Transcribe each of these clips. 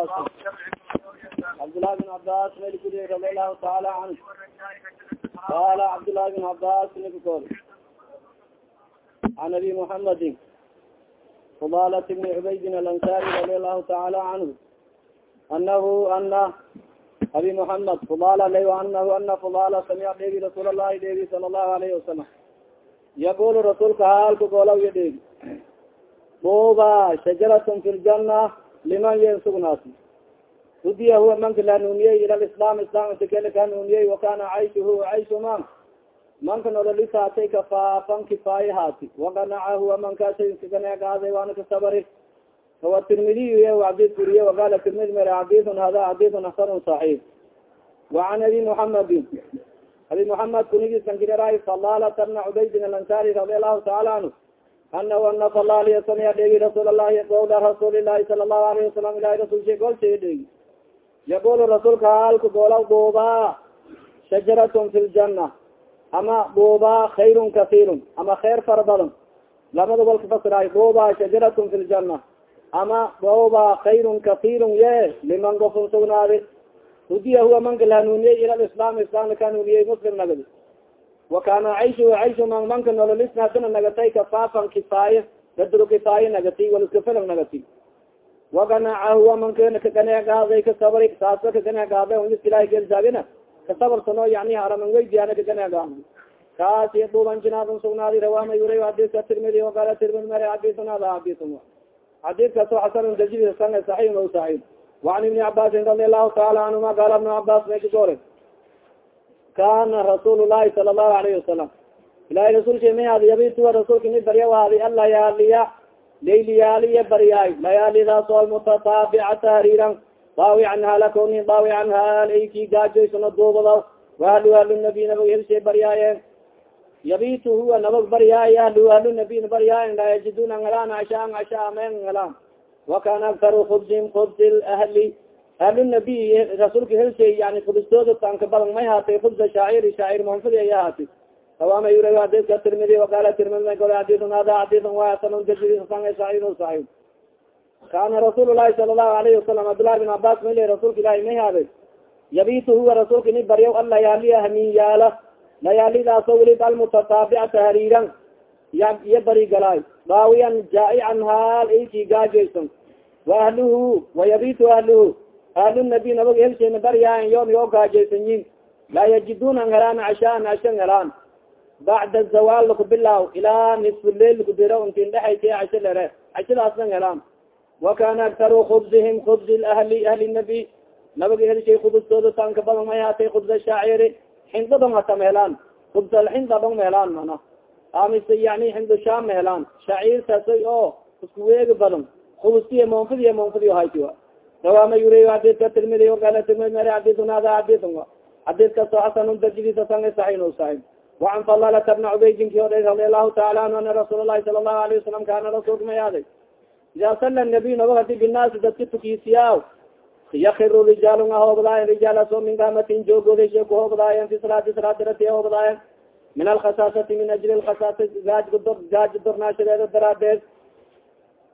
cabas cabdالlahi بن cabas mel guriy radi alahu taala canhu qala cabdالlahi بن cabas nikakol an abi muحamadi fdalat bn cubaydin alansari radi alahu taala canhu anahu ana abi muحamed fudala la anahu ana fudala samica dheegi rasuul الlahi dheegi sala الlahu alayhi wasalam yaqul rasuulka haalka goolaw ya dheegi buba shajaratn fi ljana liman yen sugnaasi hudiya huwa manka la nuuniyey ila islam islam tikele ka nuuniyey wakana cayshuhu cayshu man manka nololisaatay kafaafan kifaaye haati wakanaca huwa mankaasaganeegaaday waana kasabari huwa tirmidiy adid kuriye waqala tirmidi mer xadithun hada xadithun hasanun saxiix wacan abi muxamedin abi muxamed kunigiisankidera falalata bna cubaydin alansari radi allahu taala anhu anahu ana falaliya samiya dheegi rasuul allahi qowla rasuuli lahi sala allahu alayhi wasalam ilahi rasul shay golshay dheegi yaqulu rasuulka haalka goola buuba shajaratun fi ljana ama buuba khayrun kasiirun ama khayr fara badan lamada golka fasiraay buuba shajaratun fi ljana ama buuba khayrun kasiirun ye liman gofun sugnaadi hudiya huwa manka lahanuuniyey ila islam islamna kahanuuniyey muslim nagadi wakana cayshu cayshu mangmanka nololisna dana nagatay kafaafan kifaaya gadro kifaaya nagati waliskafelag nagati waganacahuwa mankana kaganegaaday kasabari saasa kaganegaaday onisilaah gelsaagina kasabarsano yani haraman weydiyaana kaganegaaday kaasi duban jinaadan sugnaadi rawaama yuray hadiska tirmidi ogala tirmid mare hadisun hada hadisun hadis kaso xasanun jazid san saxiix o saxiix wacan ibni cabaasin radi allahu taala canhuma gaala ibnu cabaas meesha goore kana rasuul lahi sala lahu alayhi wasalam ilahi rasulka miad yabitua rasulka mi barya waadi alayaaliya layliyaaliya baryaay layaalidaas o almutataaficata hariiran daawi canha lakoni daawi canha alayki gaajoysano duubada wahlu ahlu nabi nabag hilshe baryaaye yabitu huwa nabag baryaay ahlu ahlu nabi baryaay laa yajiduna ngalaan ashaan asha amen ngalaan wakana aktaru khubsim khubsi ahli ahlu nabiy rasuulka helshay yani kubistooda tanka badan may haatay kubsa shaaciri shaacir manfadi aya haati sawaama yura hadiska tirmidi wakala tirmidi may gole xadisun hada xadisun wa hasanun jadisan saxiix saxiix kana rasuul lahi sala lahu alayhi wasalam cabdullahi bin cabas may le rasuulka ilahi may haaday yabitu huwa rasuulka ini baryaw alayaaliya hamiyaala layaalidaaso welid almutataabicata hariiran. Ya iyo bari galaay. Daawiyan jaa'ican haal iki gaajayson wa ahluhu wayabitu ahluhu ahlu nabi nabag helsheena baryaayan yoom yoo gaajaysan yin. Laa yajiduna helaan cashaan cashan helaan bacda zawaal lakubilaaw ilaa nisfuleil lakudiro intin dhexaysa casho lere cashadaasnan helaan wakana aktaru khubsihim khubsi ahli ahli nabi. Nabaga helshay khubustooda tanka badan may haatay khubsa shaaciri. Xindadon hata ma helaan khubs alxinda dong ma helaan mana. Amise yani xindo sham ma helaan shaciirtaasay oo isku weegi badan khubstiya monfadiya monfadi haytiwa rawaama yuriy xadidka tirmidi wakala tirmidi mari xadidun hada xadidun xadidkaso xasanun darjidiisa sang saxiin saxiib wacan falalata bna cubaydinki odhay radi allahu taala anhu ana rasuul lahi sala allahu alayhi wasalam kana rasuulka may aaday ida sala nabiy nabag hadi binaasi dadka tukisiyaa yakiru rijaalun ahoobdaayan rijaalaso min kamatin joogoodaysha kuhoobdaayan fi salaati salaadirati ahoobdaayan min alkhasaasati min ajli lkhasaasati gaajgador gaaja dornaashadeeda daraadeed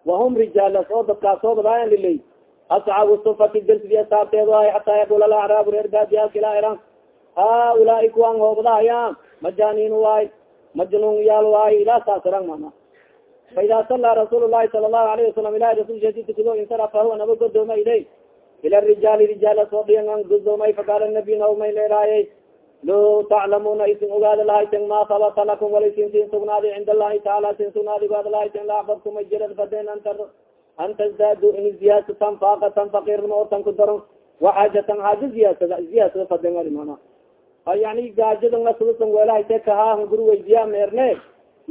wahum rijaalas oo dadkaas hoobdaayan liley asxaabu sufati dersidiya saabteedu ahay hataa yaqul alacraabu reer baadiyaalka ilaa iran haulaai kuwan hoobdaaya majanin waay majnun yaal waay ilaa saasiran mana faida sala rasuul lahi sala lahu alayhi wasalam ilahi rasulshasi tukado insarafa huwa naba godooma ilay ila rijaali rijaala soo dhiyan godoomay faqaala nabiy naumay leeraayey lo taclamuna isin ogaada lahayten ma habata lakum wala isin sin sugnaadi cind allahi taala sin sugnaadi ogaada lahayten laabadkuma jirad faden anta an tasdaadu in ziyaasatan faakatan fakirnimo oo tan ku daron waxaajatan haaja ziyaasada ziyaasada faden ali mana yani gaajada nasusan welahayte kahaa guri weydiya meerne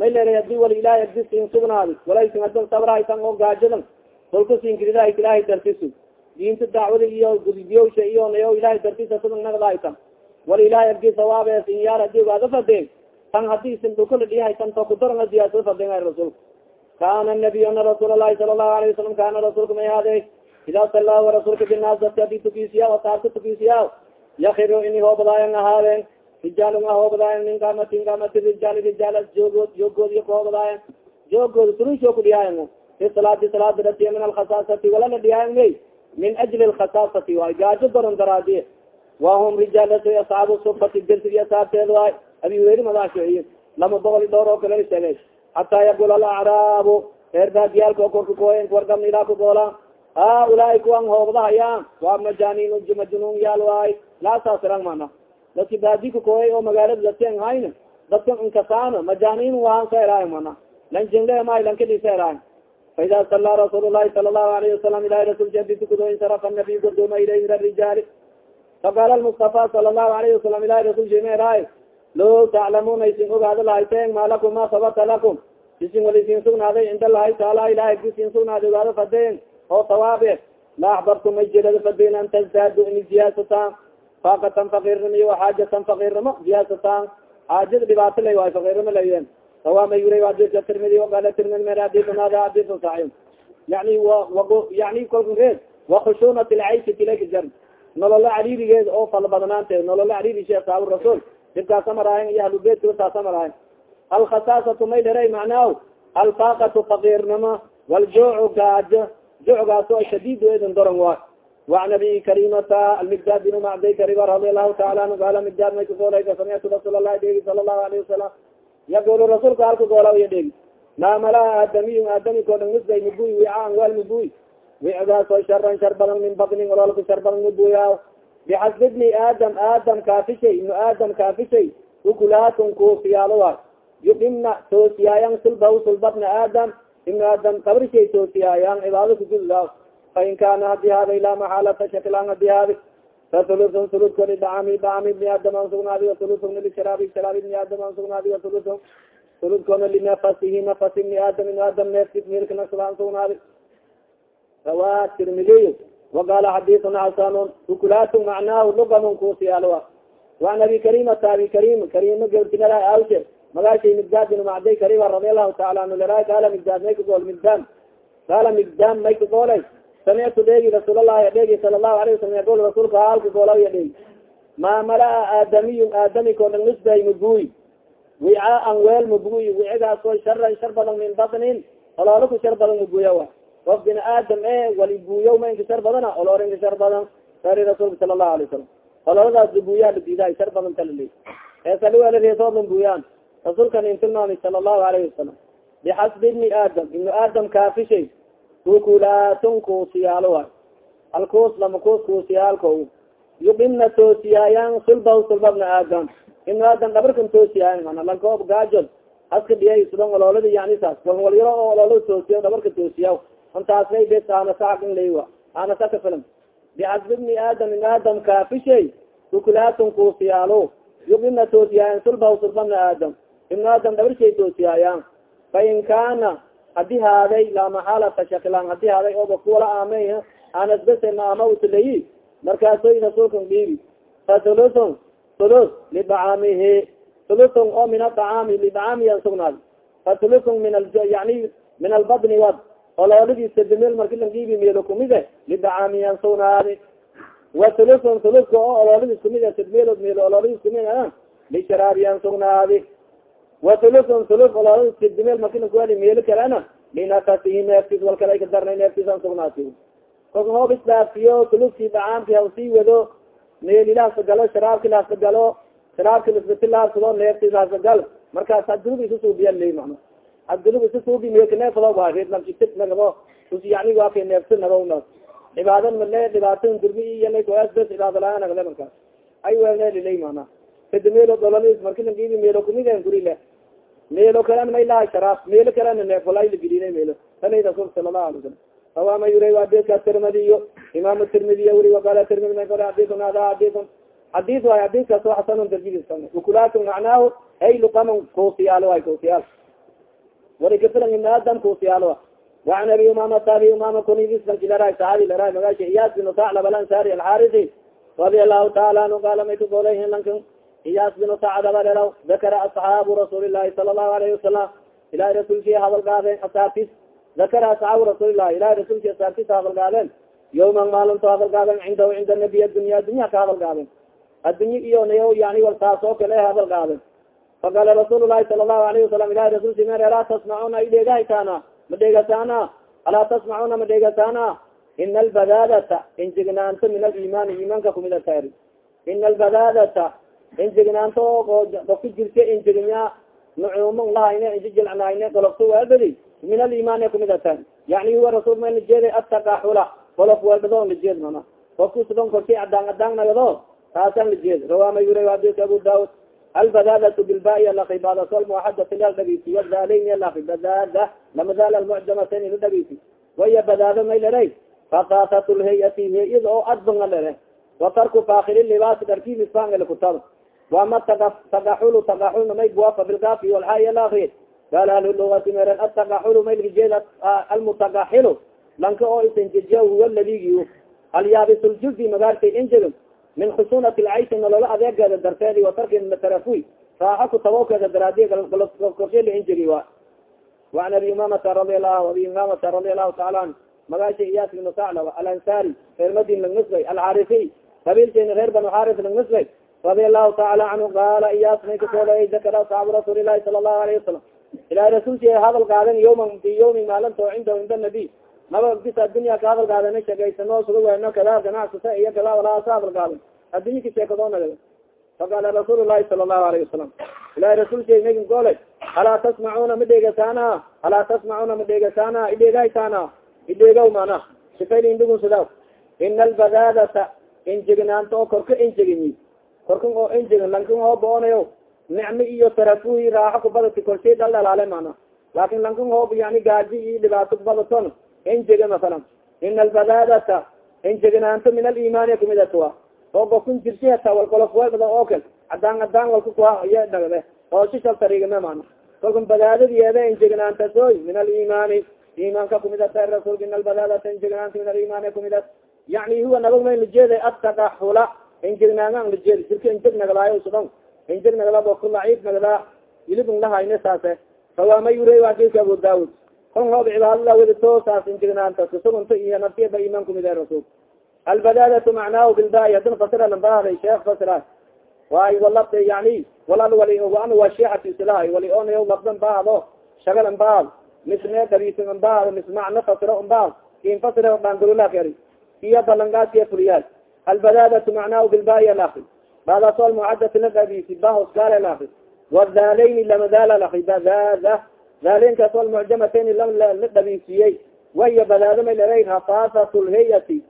may leeray haddii wala ilahay adi sin sugnaadi wala isin ada sabrahaytan oo gaajadan kolka sinkiridahay ilahay dartisu diinta dacwada iyo gudiyowsha iyo nayo ilahay dartisa sudan nagdahaytan wala ilahay argi sawaab sin yaar haddii ogaada fadeen tan haddii isin dhukala dhihaytan to kudaranga ziyaasada faden rasulka kana nabiy ana rasuul lahi sala lahu alayه wasalam kana rasuulka may haade ida sala rasuulka binaas dadka adi tukisiya taarka tukisiya yakiro ini hoobadaayan ahaadeen rijaalun ahoobadaayan min kamatin kamati rijaal rijaal joogood joogood iyo kahoobadaayan joogooda turusho ku dhiyaayan fi salaati salaada datiya min alkhasaasati walala dhiyaayan may min ajli lkhasaasati waay gaajo daron daraadiye wahum rijaalatu asxaabu sufati dersigi asaabteed waay abi weri madaashoiy lama boqol dhowr oo kale sheegay hataa yaqul alacraabu reer baadiyaalka oo korka kooyen wargabna ilaa kugoola haulaai kuwan hoobdahayaan waa majanin majnuun yaal waay laasaasirang mana dadki baadi kakooyay oo magaalada dadken hayna dadka inkasaano majanin waan sa eraay mana lanjinle may lankadisa eraay faida sala rasuul lahi sala lahu alayhi wasalam ilahi rasulka adi tukado insarafa nabiy godoma ilayh ila rijaali faqala mustafa sala lahu alayhi wasalam ilahi rasulkima eraay lo taclamuna isin ogaado lahayteen ma lakum ma sabata lakum isin wal isin sugnaaday cinda lahay taala ilahay isin sugnaaday ogaado fadeen oo sawaabe la axbartu may jirado fadeen an tazdaadu ini ziyaasataan faakatan fakirnimo iyo xaajatan fakirnimo ziyaasataan xaajada dhibaato lay waayo fakirnimo layen sawaama yura adika tirmidi waqala tirmidi mer aditun hada aditun saxiix yani yani kolka reed wakhushuunat lcayshi tilaka jar nololo cariirigeed oo fala badnaanteed nololo cariiri she asaabu rasuul dibkaasa maraayen iyo ahlubeytka taasa maraayen alkhasaasatu may dheray macnaaw alfaaqatu fakirnimo waljuucu gaajo jucgaas oo shadiid edan doran waay وan abi karimata almigdad bin macday kariba radi alahu taala anhu gaala migdad may kagoolay samictu rasuul allahi dheegi sala allahu alayhi wasalam yaqul rasuulka halka goola iya dheegi laa malaa aadamiy aadami ko dhan misday mibuy wicaan weel mibuy wicgaas oo sharan shar badan min batnin ololka shar badan mibuya bixasbi bni aadam aadam kaafishay ibnu aadam kaafishay ukulaatun kuusiyaalo waay yuqimna toosiyaayan sulbaw sulbabna aadam ibnu aadam kabrishay toosiyaayan cibaado kugudaa fain kana hadi haaday laa maxaalata shaklaan hadi haadi fathulun huludko lidacami dacami ibni aadam an sugnaadi wathulun lisharaabi sharaabi ibni aadam an sugnaadi wathulun huludkona linafasihi nafas ibni aadam ibni aadam neefkis milka nasba an sugnaadi rawa tirmidiy waqala xadisun xasanun ukulaatu macnaahu lugamun kuusiyaaloa waan abi karimata abi karim karima gawtinala awshe magaashay migdaad bin macday karima radi allahu taala anhu lera gaala migdaad may kagool migdaan gaala migdaan may kagoolay samictu dheegi rasuulallahi dheegi sala lahu alayh wasalam yaqul rasuulka halka goolaya dheegi maa malaa aadamiyun aadami ko dhan nisbay mabuy wicaan weel mabuy wicigaas oo sharan shar badan min batnin oloolo ku shar badan mabuya wa of bini aadam e wali buuya ma inka shar badana oloor inka shar badan sari rasuulka sala lahu alay wasalam olooladaas labuuyaa ladiidaay shar badan kalali ee saliwelreesoodlan buuyaan rasuulkan in tilmaamay sala allahu alayhi wasalam bixasbi ibni aadam ibnu aadam kaafishay ukulaatun kuusiyaalo waay alkuus lama kuus kuusiyaalko yuqimna toosiyaayan sulbahu sulbabna aadam ibnu aadam dhabarkan toosiyaayan mana lankoob gaajod haska dhiyay sudan oloolada yani saas walyaro oo oloolada toosiya dhabarka toosiya antaasay bes aanasa in laywa aanasa ka filan. Bixasbi ibni aadam ibn aadam kaafishay ukulaatun kuusiyaalo yuqimna toosiyaayan sulbahu sulbabna aadam. Ibnu aadam dhabarshay toosiyaayan. Fain kana hadi haaday laa maxaalata shakilan hadi haaday oba kuwala aamey aanasbese maamawtalayi markaasoy rasuulkan dhiibi. Fatulusun tulus lidacaamihi tulusun oo min adacaami lidacaamiyan sugnaad. Fatulusun min yani min albadni wad olooladiisa dimel marki lan dhiibi meelo kumide lidacaamiyan sugnaadi wa tulusun tuluska oo olooladiis kumid sidmeelood meelo olooladiis kumid lisharaabiyan sugnaadi watulusun tulus olooladi sidimeel marki lan kuwali meelo kalena linafasihi neeftis wal kale ka darnay neeftisan sugnaati kolka hoob isdaafiyo tuluskii dacaamki hausii wado meel ilaasagalo sharaabki laasagalo sharaabki lisbitilaasado neeftis hasagal markaas hadulub isusuubiya le mana hadulub isusuubi meelka neefado waa reedlamsisit nagabo us yani waa kay neefsi nagona cibaada male dhibaatada durmi iyana koasbes cibaada la'aan nagle markaas ay weelne lilay mana. Kadi meelo dololis marki langibi meelo kumiden guri le. Meelo kalena may laha sharaab meelo kalena neefalaylagidina meelo tanay rasuul sala lahu alay salam sawama yura waa adidka tirmidiyo imam tirmidiya wuri waqala tirmidi may kore adikun hada adikun hadis waay adidkaas oo xasanun darjidis ukulaatun macnaahu ay luqaman kuusiyaalo ay kuusiyaal wari kafilan ibn aadam kuusiyaalo وعn abi umamata abi umama kunidislankilaray saxaabi laray magashi iyas bin saclab alansari alxarisi radi allahu taala anhu qaala may kagoolay lankan iyas bin sacdaba lelaw dakara asxaabu rasuuli lahi sala allahu alayhi wasalam ilahi rasuulki hadal gaadeen asaartis dakara asxaabu rasuulilahi ilahi rasuulki asaartis hadal gaadeen yawman maalinto hadal cindahu cinda nabiy adunya adunya ka hadal gaadeen iyo nayo yani wal taas oo kale hadal faqala rasuul lahi sala allahu alayhi wasalam ilahi rasuulki mer alaa tasmacuna idheegahaytaana ma dheegasaana alaa tasmacuna ma dheegasaana ina albadadata injignaanto min alimaani imaanka kumida taari ina albadadata injignaanto ofka jirta injignya nucuuman lahayne inji jilcnayne golofto waabedi min alimaani kumida taari yani huwa rasul ma lajeeda atakaxula golof weelbado lajeed mana ofkusudon korki cadaan cadaan nagado taasan lajeed rawama yura hadis abu daud albadadatu bilbai alaki badasol muaxadati la dhagisi wadalayn alaki badada lamadal almucjamaten ila dhagisi waya badaado may leray fasasat lhayati hay'ad oo adbanga lere watarku fakili libaasi dharki misfangel kutab wama tagaxulu tagaxulna may buafa bilkafi walxaay alaki qal ahlulugati meren atagaxulu may lagajeed almutagaxilu lanka oo isanjejiya huwa ladigiyo alyaabisuljuzi magaartay injegin min khusunati lcayshi nololo adeegeeda darteedi watarki matarafuy raaxa kutabawkeeda daraadiy korsheela injegi wa waan abi umamata radi lahu abi umamata radi allahu taala an magaasha iyas ibnu saclaba alansari reer madin langnisbay alxarifiy qabiilkeena reer banu xaris langnisbay radi allahu taala canhu qaala iyas may kasoolay dakara asxaabu rasuuli lahi sala allahu alayhi wasalam ilahi rasuulki hadal qaadan yawman fi yawmin maalinto cinda nabiy naba bis addunya ka hadal qaadana sheegaysano suga weno kada ganacsata iyo kada walaasa hadal qaadan addunya ka sheekadoo nagada faqaala rasuul lahi sala allahu alayhi wasalam ilahi rasuulki magin goole? Alaa tasmacuna ma dheegasaana? Alaa tasmacuna ma dheegasaana? Idheegaytaana idheegaw mana sifayl indhugunsadaw ina albadadata injignaanta oo korka injigini korkan oo injigin lankin hoo boonayo nicmo iyo tarafuhi raaxo kubadati korshay dhal dhalaale mana laakin lankin hoob yani gaaji iyo dhibaato kubadaton injiga masalan ina albadadata injignaanto min alimaani kumidatuwa oo gofkan jirsi hata walkolofwebada oo kal cadaan cadaan walka kuha iyo dhagde oo shishal tarigame mana kolkan badaadadiyeeda injignaantasoy min alimaani imaanka kumidata rasulka in albadadata injignaanta min alimaani kumida yani huwa nabag may lajeeda atadaxula injignaangan lajeed jirka injig nagadaayo sudon injig nagadabo ku laciif nagadaa ilibn lahayne saase fawaama yure wakiska abu daud kon hoob cibaadada wedito saas injignaantas kusugunta iyo naftiaba iman kumide rasul. Albadadatu macnaahu bilbaay hadin fasira lambaaday sheekh fasira. Waay walabta yani walal wali an washiati silahay wali onayo labdan baado shagalan baad misne dabiisin baad mis macna fasiro baad kin fasira bangulula kari iyo balangaasiya fuliyaal albadadatu macnaahu bilbaay alaki baadaas almucadati la dabisi bahoskaale laki wadaalayni lamadala laki badada daalinkaas almucjamatayn la dabisiyey waya badaado may leray rafasat lhayati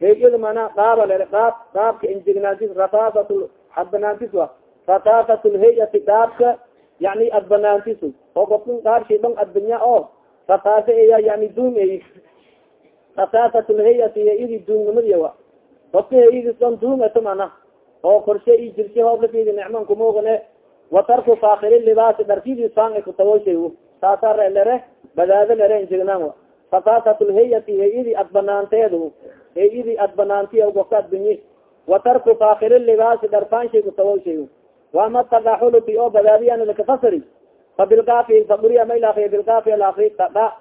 hay'ada mana qaaba lere qaab qaabka injignaantis rafasat adbanaantis wa rafasat lhayati qaabka yani adbanaantis oo kofkan qaabshay dhon adbanya oo rafasa eya yani duum ey rafasat lhayati hay'adi duumnimadiya wa kofka hay'adis mana. Oo korshe i jirsi hooblafidi nicman kumugane watarku fakiri libaasi dharkidis faan kutawoshay saasa lere badaado lere injignaan wa rafasat lhayati hay'adi adbanaanteedu hay'adi adbanaantiya gofka adbinyi watarku fakiri libaasi dharfaanshay kutawoshay wama tagaxuluti oo badaadiyan lakafasiri fabilkaafi faburiya maylaki bilkaafi alaki taga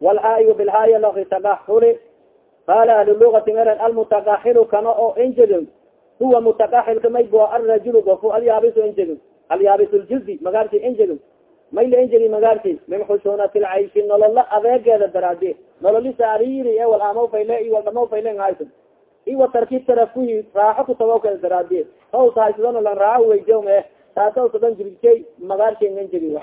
walxaayi bilxaayi alaki tagaxuli qaala ahlulugati meren almutagaxilu kana oo injigin huwa mutagaxilka may bua arajulu gofu injigin alyaabis ljuzi magaarsi injigin mayla injigi magaarsi min khushunati lcayshi nolola adeegeeda daraadi nololisa ariri e wal amaw fayle i wal dhamaw fayle haysa iwa tarki tarafuhi raaxo kutawakeda daraadi haws haysadona lan raaxo weyjom e taasawsadan jirjay magaarsi injigi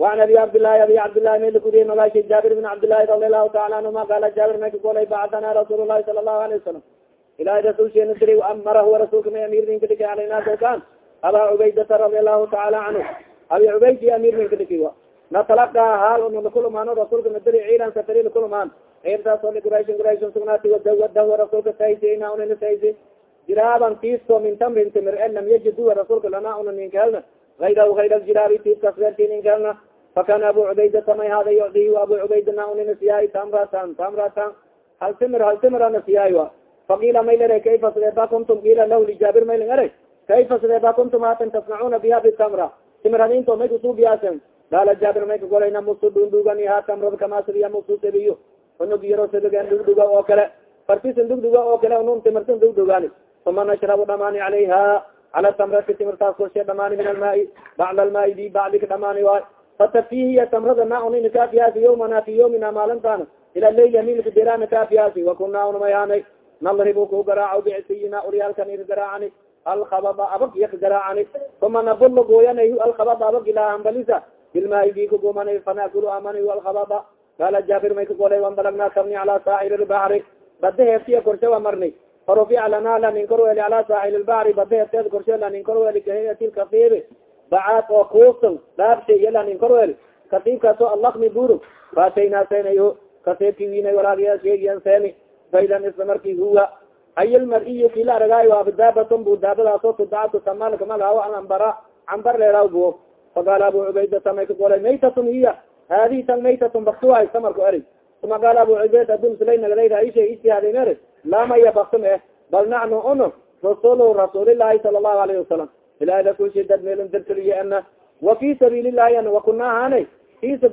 وan abi cabdالlahi abi cabdالlahi may lakuriye magashi jaabir بn cabdالlahi radi alahu taala anhuma qala jaabir may kakolay bacdana rasuul الlahi sala الlahu alayه wasalam ilahi rasulsheena diri amara huwa rasulka may amir min kadhiki alayna dokan aba cubaydata radi alahu taala canhu abi cubaydi amir min kadhiki wa natalaka haal nakulumaano rasulka nadiri ciidan safari nakulumaan ciirtaas oo liquraysin quraysin sugnaati wadawadahu rasulka saysina unina saysi jiraaban tiisko min tamrin timir e lam yajiduwa rasulka lana una ninkahelna ayrahu ayra jiraabi tiiskas weerki ninkahelna fakana abu cubaydata may hada yucdihi abu cubaydana unina siyaay tamratan tamratan hal timir hal timirana siyaay wa faqila may lere kayfa sideeba kuntum ila lah lijaabir mayling ere kayfa sideeba kuntum hatan tasnacuna biha bitamra timiraninto may kusuubiyaasen qaala jaabir may kagolay namusu dhundhugani ha tamrad kama sidiya musu sebiyo unug yaro sebigen dhugdhuga oo kale fartisin dhugdhuga oo kale unun timirtin dhugdhugani uma nashrabu dhamaani calayha cala tamrati timirtaas korshe dhamaani min almaai bacd almaai di bacdika dhamaani waay fatafihiya tamrada na unina kaafiyaasi yawmana fi yawmina maalintaana ila leyl hamilka dirana kaafiyaasi wakuna unamayaanay nadribu ku garaaco bicsiyina uryaalkan ir garaacani alkhabada abag iya ka garaacani uma nabullo gooyanay alkhabada abag ilaa hambalisa bilmaahi bi kagumana fanakulu amana alkhabada qaala jaabir may kagolay wambalagnaa kabni cala saaxil lbahri bada heeftiya korshe wa marni farufica lana lanin korweli cala saaxil lbahri bada heefteed korshe lanin korweli kahiyati lkafiiri bacaad oo kuusan dhaabshay iyo lanin korweli kasiibkaasoo allakmi buru faataynaa seenayo kasiibki winay walaagiyaasheegiyan seeni failan isla marki huwa ayl mar-iyo kila aragaayo abidaabatn bu daabadaasoo tudacatu tamalka malaawo anambara cambar leeraw buo faqaala abu cubaydata may kagolay maytatun hiya hadihi tan maytatun baktuwaay samarku eri uma qaala abu cubayd adun sulaynagdayra isha ijtihaadmer lamaya baktum eh bal naxnu uno rasulu rasuulillahi sala allahu alayhi wasalam ilaahda kulshi dad meelin dirtiliye ana wa fi sabiili llahi an wakuna hane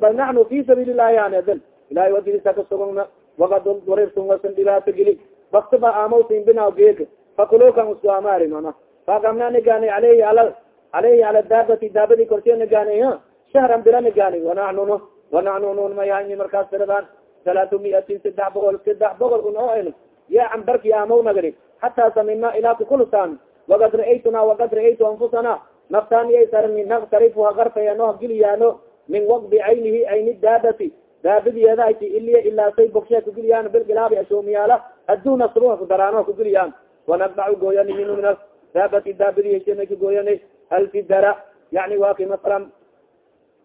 bal naxnu fi sabiili llahi hane adin ilahay wadidisa kasugugna wakad durirtum wasan dhibaato geli bakti ba aamawsin bina geeg fakulukan usku amaari mana fakamna nigani aleyhi ala aleyhi ala daabati daabadi korshe nigani shahran bila nigani wanaxnun wanaxnunun mayahayni markaas tiradaan salaatu miatin saddex boqol saddex boqol un oo en ya cambarki aamaw nagri hataa samina ilaa kukulusaan wakad ra'aytuna wakad ra'aytu anfusana. Naftaaniyasarni naktarifuha garfayano hagiliyaano min waqbi caynihi ayni daabati daabadiyeeda ayti iliya ilaa say bogshe kugiliyaan bilgilaabi ashoomiyaala aduna sruha kudaraano kugiliyaan wanagdacu gooyani minu min daabati daabadiyesena kagooyani alfidara yani ki masalan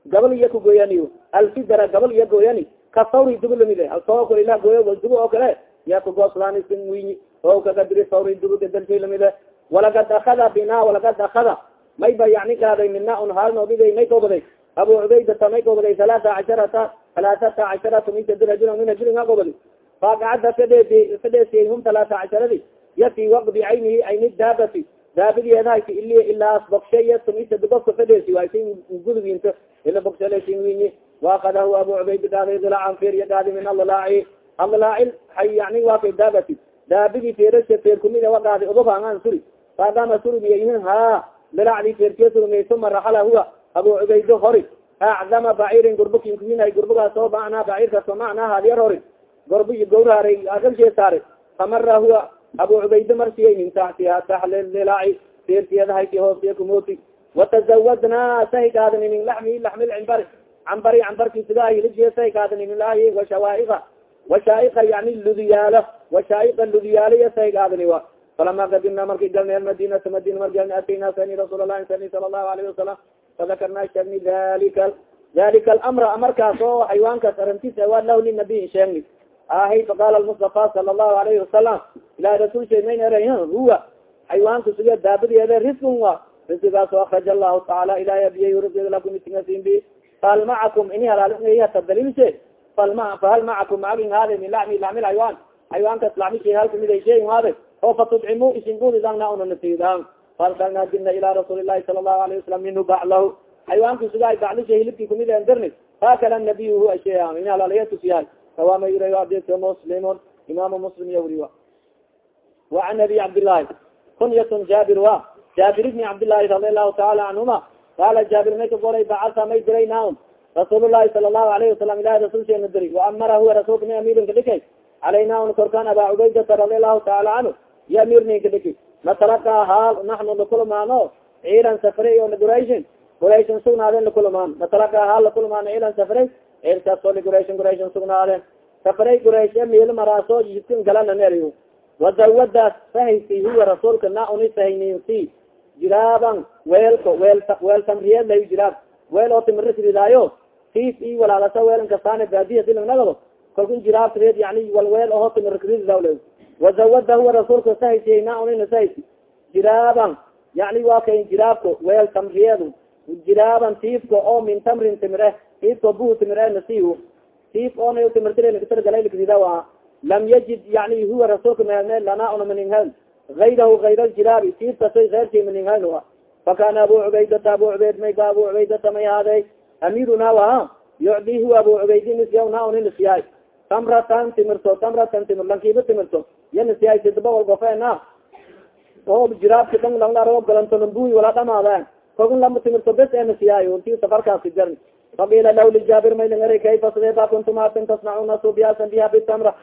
gabal iya kagooyani alfidara gabal iya gooyani kasawri dugu lamide altookal ilah gooya dugu oo kale ya kagooslaan sin winyi oo kagadiri sawri dugu gadalshay lamide walagad akada bina walagad akada may ba yani gaaday mina un haalnoobida may abu cubaydata may koobaday halaata casharata halaatata casharata misad rajula min rajulin ha koobadi faagacada fadhe fadheesiyay hum talaata casharadi ya fi waqdi caynihi ayni daabati daabadiyeedahayka iliya ilaas bogsheya tumisad gofka fadheesi waaysa guduginta ila bogsheleysin winyi waakadahu abu cubayd gaaday dilaacan feeriya gaadi min allalaaci allalaaci hay yani waa kay daabati daabidi feerasha feer kumida wa gaadi udubangan suri faagama suri miyayihin ha dilacdi feerkiya surumiyay uma raxala huwa abu cubaydo hori acdama baciirin gurbukinkuinay gurbugaas oo macnaa baciirkaas oo macnaa hadyar hori gorbi gawraaray agalshee saare famara huwa abu cubayde marsiyay min taxtiha taxlililaaci feertiyadahayti hoosiya kumooti kaadani min laxmi laxmi lcimbari cambari cambarki sidaa hilibsiya sahay kaadani min lahi washawaaia washaaia yani ludiyaalo washaaia ludiyaaliya sahay kaadani wa falama kadimna marki galnay almadinata madina mar galna atayna sani rasuul lahi sani sala allahu alayhi wasalam fadakarna sheegni dalika dalika alamra. Amarkaas oo xaywaankaas arintiis awaa lahu linabiy sheegni. Ahay faqala lmustafa sala allahu alayhi wasalam ilahi rasul sheegnayn era huwa xaywaanka suga daabadiyeeda risqun wa. Risqigaas oo akraja allahu tacaala ilahi abiyay risqiga lakum isingasimbi fahal macakum ini halaalhata dalilshe falma fahal macakum macagin haade min lami lami xaywaan xaywaankaas lamishe halkamiday sheegin haade oo fatudcimu isin gudidangna una faakalnaa dirna ilaa rasuuli lahi sala lahu alayhi wasalam minu baclahu xayawaanki sugaa baclisha hilibki kumid endirni faakala nabiy hu asheainalalayatusyahay sawama ira adeerta muslimun imaam muslim iya wuriwa waan abi cabdillahi kunyatun jaabir wa jaabir ibni cabdillaahi radi allahu taala canhuma qaala jaabir may ka goray bacasa may diray naon rasuul lahi sala lahu alayhi wasalam ilahi rasulsheena diri waamara huwa rasuulka mi amiirinka dhikay alaynaon korkaan aba cubaydata radi allahu taala canhu iyo amiirninka dhiki natalaka haal naxnu lakulmaano ciiran safrey o ligurayshin gurayshin sugnaaden lakulmaan natalaka haal lakulmaano ciiran safrey ciirkaasoo ligurayshin gurayshin sugnaadeen safrey guraysh mil maraaso jidkin galana neri wazawadaas sahaysi huwa rasuulka na uni sahayninsi jiraaban weelko weel weel layo jiraab weel oo timirisridaayo tis i walaalasa weelan kasaane baadiya dilanagado kalkun jiraabtreed yani wal weel oho timirrisridaw le wazawada huwa rasuulka sahaysi na unina sahaysi jiraaban yani waa kay jiraabko weel tamriyeed jiraaban tiifka oo min tamrin timire tiifka bu timire nasihu tif ona timirtirgalalikrida lam yajid yani huwa rasuulka mehelme lana una maninhel ayrahu ayr ljiraabi tiifkasay eyrki maninhel fakana abu cubaydata abu cubayd may ba abu cubaydata may haade amiruna wa yucdi huwa abu cubaydinisiya na una nisyahay tamratan timirto tamratan timir lankiiba timirto iya nisyahay sidba wal gofena oo jiraabki dang langlaro galanto nambuy wala dhamaada. Kogun lama timirto bes ee nisyahay unti safarkaasi jarni faqila lah lijaabir maylingari kayfa sideeba kuntum atin tasnacuna suubiyaasan biha bitamra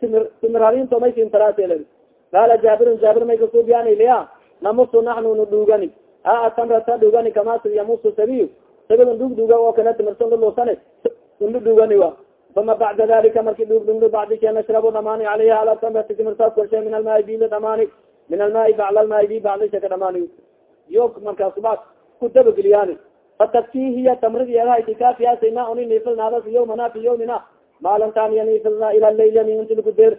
timir timirharinto maysin taraasel qaala jaabirun jaabir may kasuubiyaan liya namusu naxnu nu dhuugani a tamrata dhugani kama sid yamusu sabiy sabidan dhug dhuga oo kale timirsan lulusane unu dhugani wa uma bacda dalika marki dhug dhugdo bacdishe nashrabu dhamaani alayha ala tamrati timirtaas korshe min almaai bili dhamaani min almaai bacla almaai bi bacdisha ka dhamaani yo markaas ba ku dabageliyaani fatakfihiya tamridi edahaitikaafiyasayna uni nifilnaadas yawmana fi yawmina maalintaaniya nifilna ila layl intilkudeer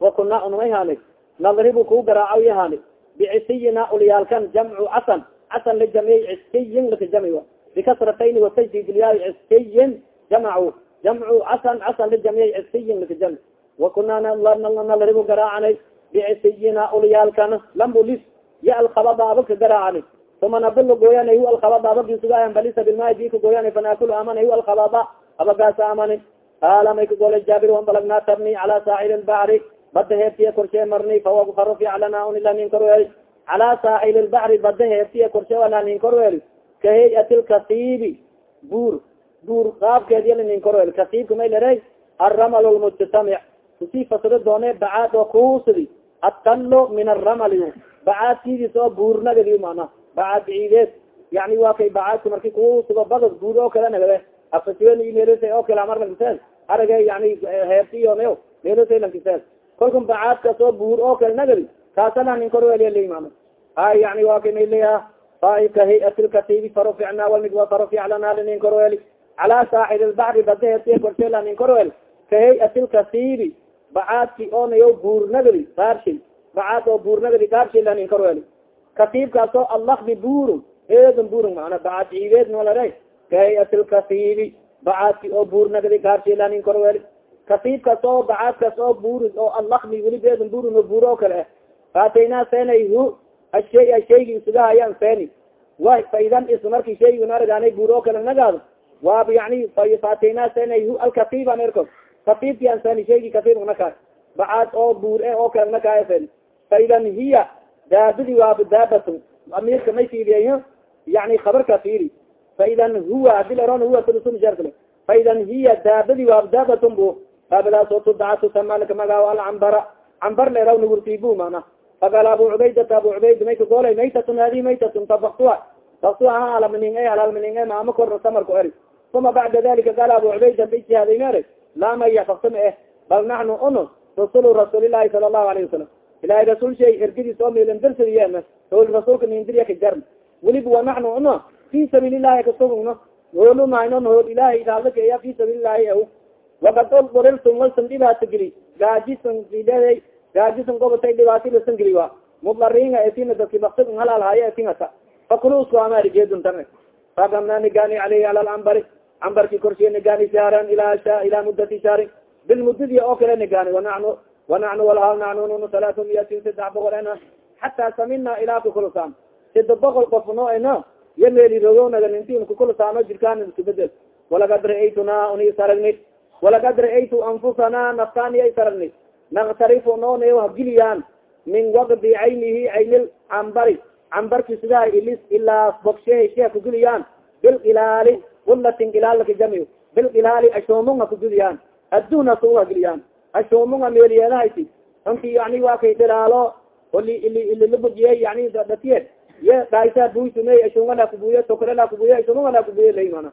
wakuna unmay hani nadribu kuu garaacaw yahani bicisiyina ulyaalkan jamcu casan casan la jamiyey cisiyin lakajami bikasratayni watajdiidilyaay cisiyin jamcu jamcu casan casan la jamiyey cisiyin lakajami wakuna nalribu garaacanay bicisiyina ulyaalkan lambulis ya alkabada abaka garaacani uma nabilo gooyanay hu alkabada abagisugayan balisa bilmaay bi ka gooyanay fanaakulu amanay hu alkabada abagaasa amani qaala may kagolay jaabir wan balagnaa tabni cala saaxil lbahri bada heebtiya korshee marni lana unila nin korweli cala saaxil lbahri bada heebtiya korshe wala nin korweli kaheyat lkasiibi buur buur qaabkeed kasiibka may lere alramal lmujtamic ku sii fasiro doone bacaad oo kuusidi atalo min alramali bacaad sidis oo buurnagadi mana bacaad ciideed yani waa kay bacaadka marki kuusugo badad buur oo kale nagade. Afasiwenmels oo kale amar lankiseen arage yani heebtiyo neo meelosay lankiseen kolkun bacaadkas oo buur oo kale nagadi kaasana nin korweliyaleyman hay yani waa kay mayleya kahayatilkatibi faruficna walmigwa farufic lana linin korweli cala saaxil lbacri bada heebtiya korshela nin korwel. Kahayatilkatibi bacaadki oonayo buurnagadi qaabshay bacaad oo buurnagadi qaabshay lanin korweli katiibkaas oo allakbi buurun eedan buurun mana bacaad ciideed nolare kahayatilkatibi bacaadki oo buurnagadi qaabshay lanin korweli kasiibkaas oo bacaadkaas oo buuri oo allakbi weliba eedan buurun oo buur oo kale. Ah faataynaa seenay hu ashay shaygi isuga hayaan seeni. Wa faidan is marki shaygi naragaanay buur oo kale nagaado waab yani hu alkatiiba nerko katiibki an seeni shaygi katiib naka bacaad oo buur e oo kale nakaaya seeni faidan hiya daabadi waab daabatun amirka may fiiriya yani khabarka fiiri. Faidan huwa hadi laron huwa sulusunsheerkale faidan hiya daabadi waab daabatun bu daabadaas oo tudaca tusamalka magaaw alcambara. Cambar leeraw nugurtiibu mana faqal abu cubaydata abu cubayd may maytatun hadi maytatun tabaktua baktua ha alamning halalmning e maama korna samarku eri uma bacda dalika qaala abu cubayda ijtihaadayme eri laa maya faksama eh bal naxnu uno rasulu rasuulilahi sala allahu alayhi wasalam ilahay rasuul shay ergadiis oo milandirsadiyeeme hool rasuulka nindirya ka jarn weliba wa naxnu uno fi sabiililahi kasugugno hoolu mahaynon hool ilahay idaalakaeya fi sabiililahi aw wakad olboriltum walsan dhibaata geli gaajisan sideeday gaajisan gobatay dhibaatilisan geli wa mudlaringa etina dadki baktig halal haya etingata fakulusku amari geeduntan fagamna nigani aleyhi ala lcambari cambarki korshiya nigani shaaran ila sha ila mudati shaarin bilmudadi oo kale nigani wananu wananu walhal nanununu salaatu miyatin saddex boqol ena xataa samina ilaa kukulusaan sida boqol qof no ena yo meeli rogonaga nintin kukulusaano jirkaan iskubedel walagad ra'aytuna uni saragni walakad ra'aytu anfusana naftaaniya saragni naktarifu nooneo hagiliyaan min waqdi caynihi caynil cambari cambarki sidaa ilis ilaa bogshehe shea kugiliyaan bililaali ulatin ilaalaka jami bililaali ashoomunga kugiliyaan adduuna suga giliyaan ashoomunga meeliyeedahayti inti yani waa kay dhilaalo oli ili ililabujiyey yani datiye ye dhaaysa buysumey ashungala kubuye tokorela kubuye ashomungala kubuye lay mana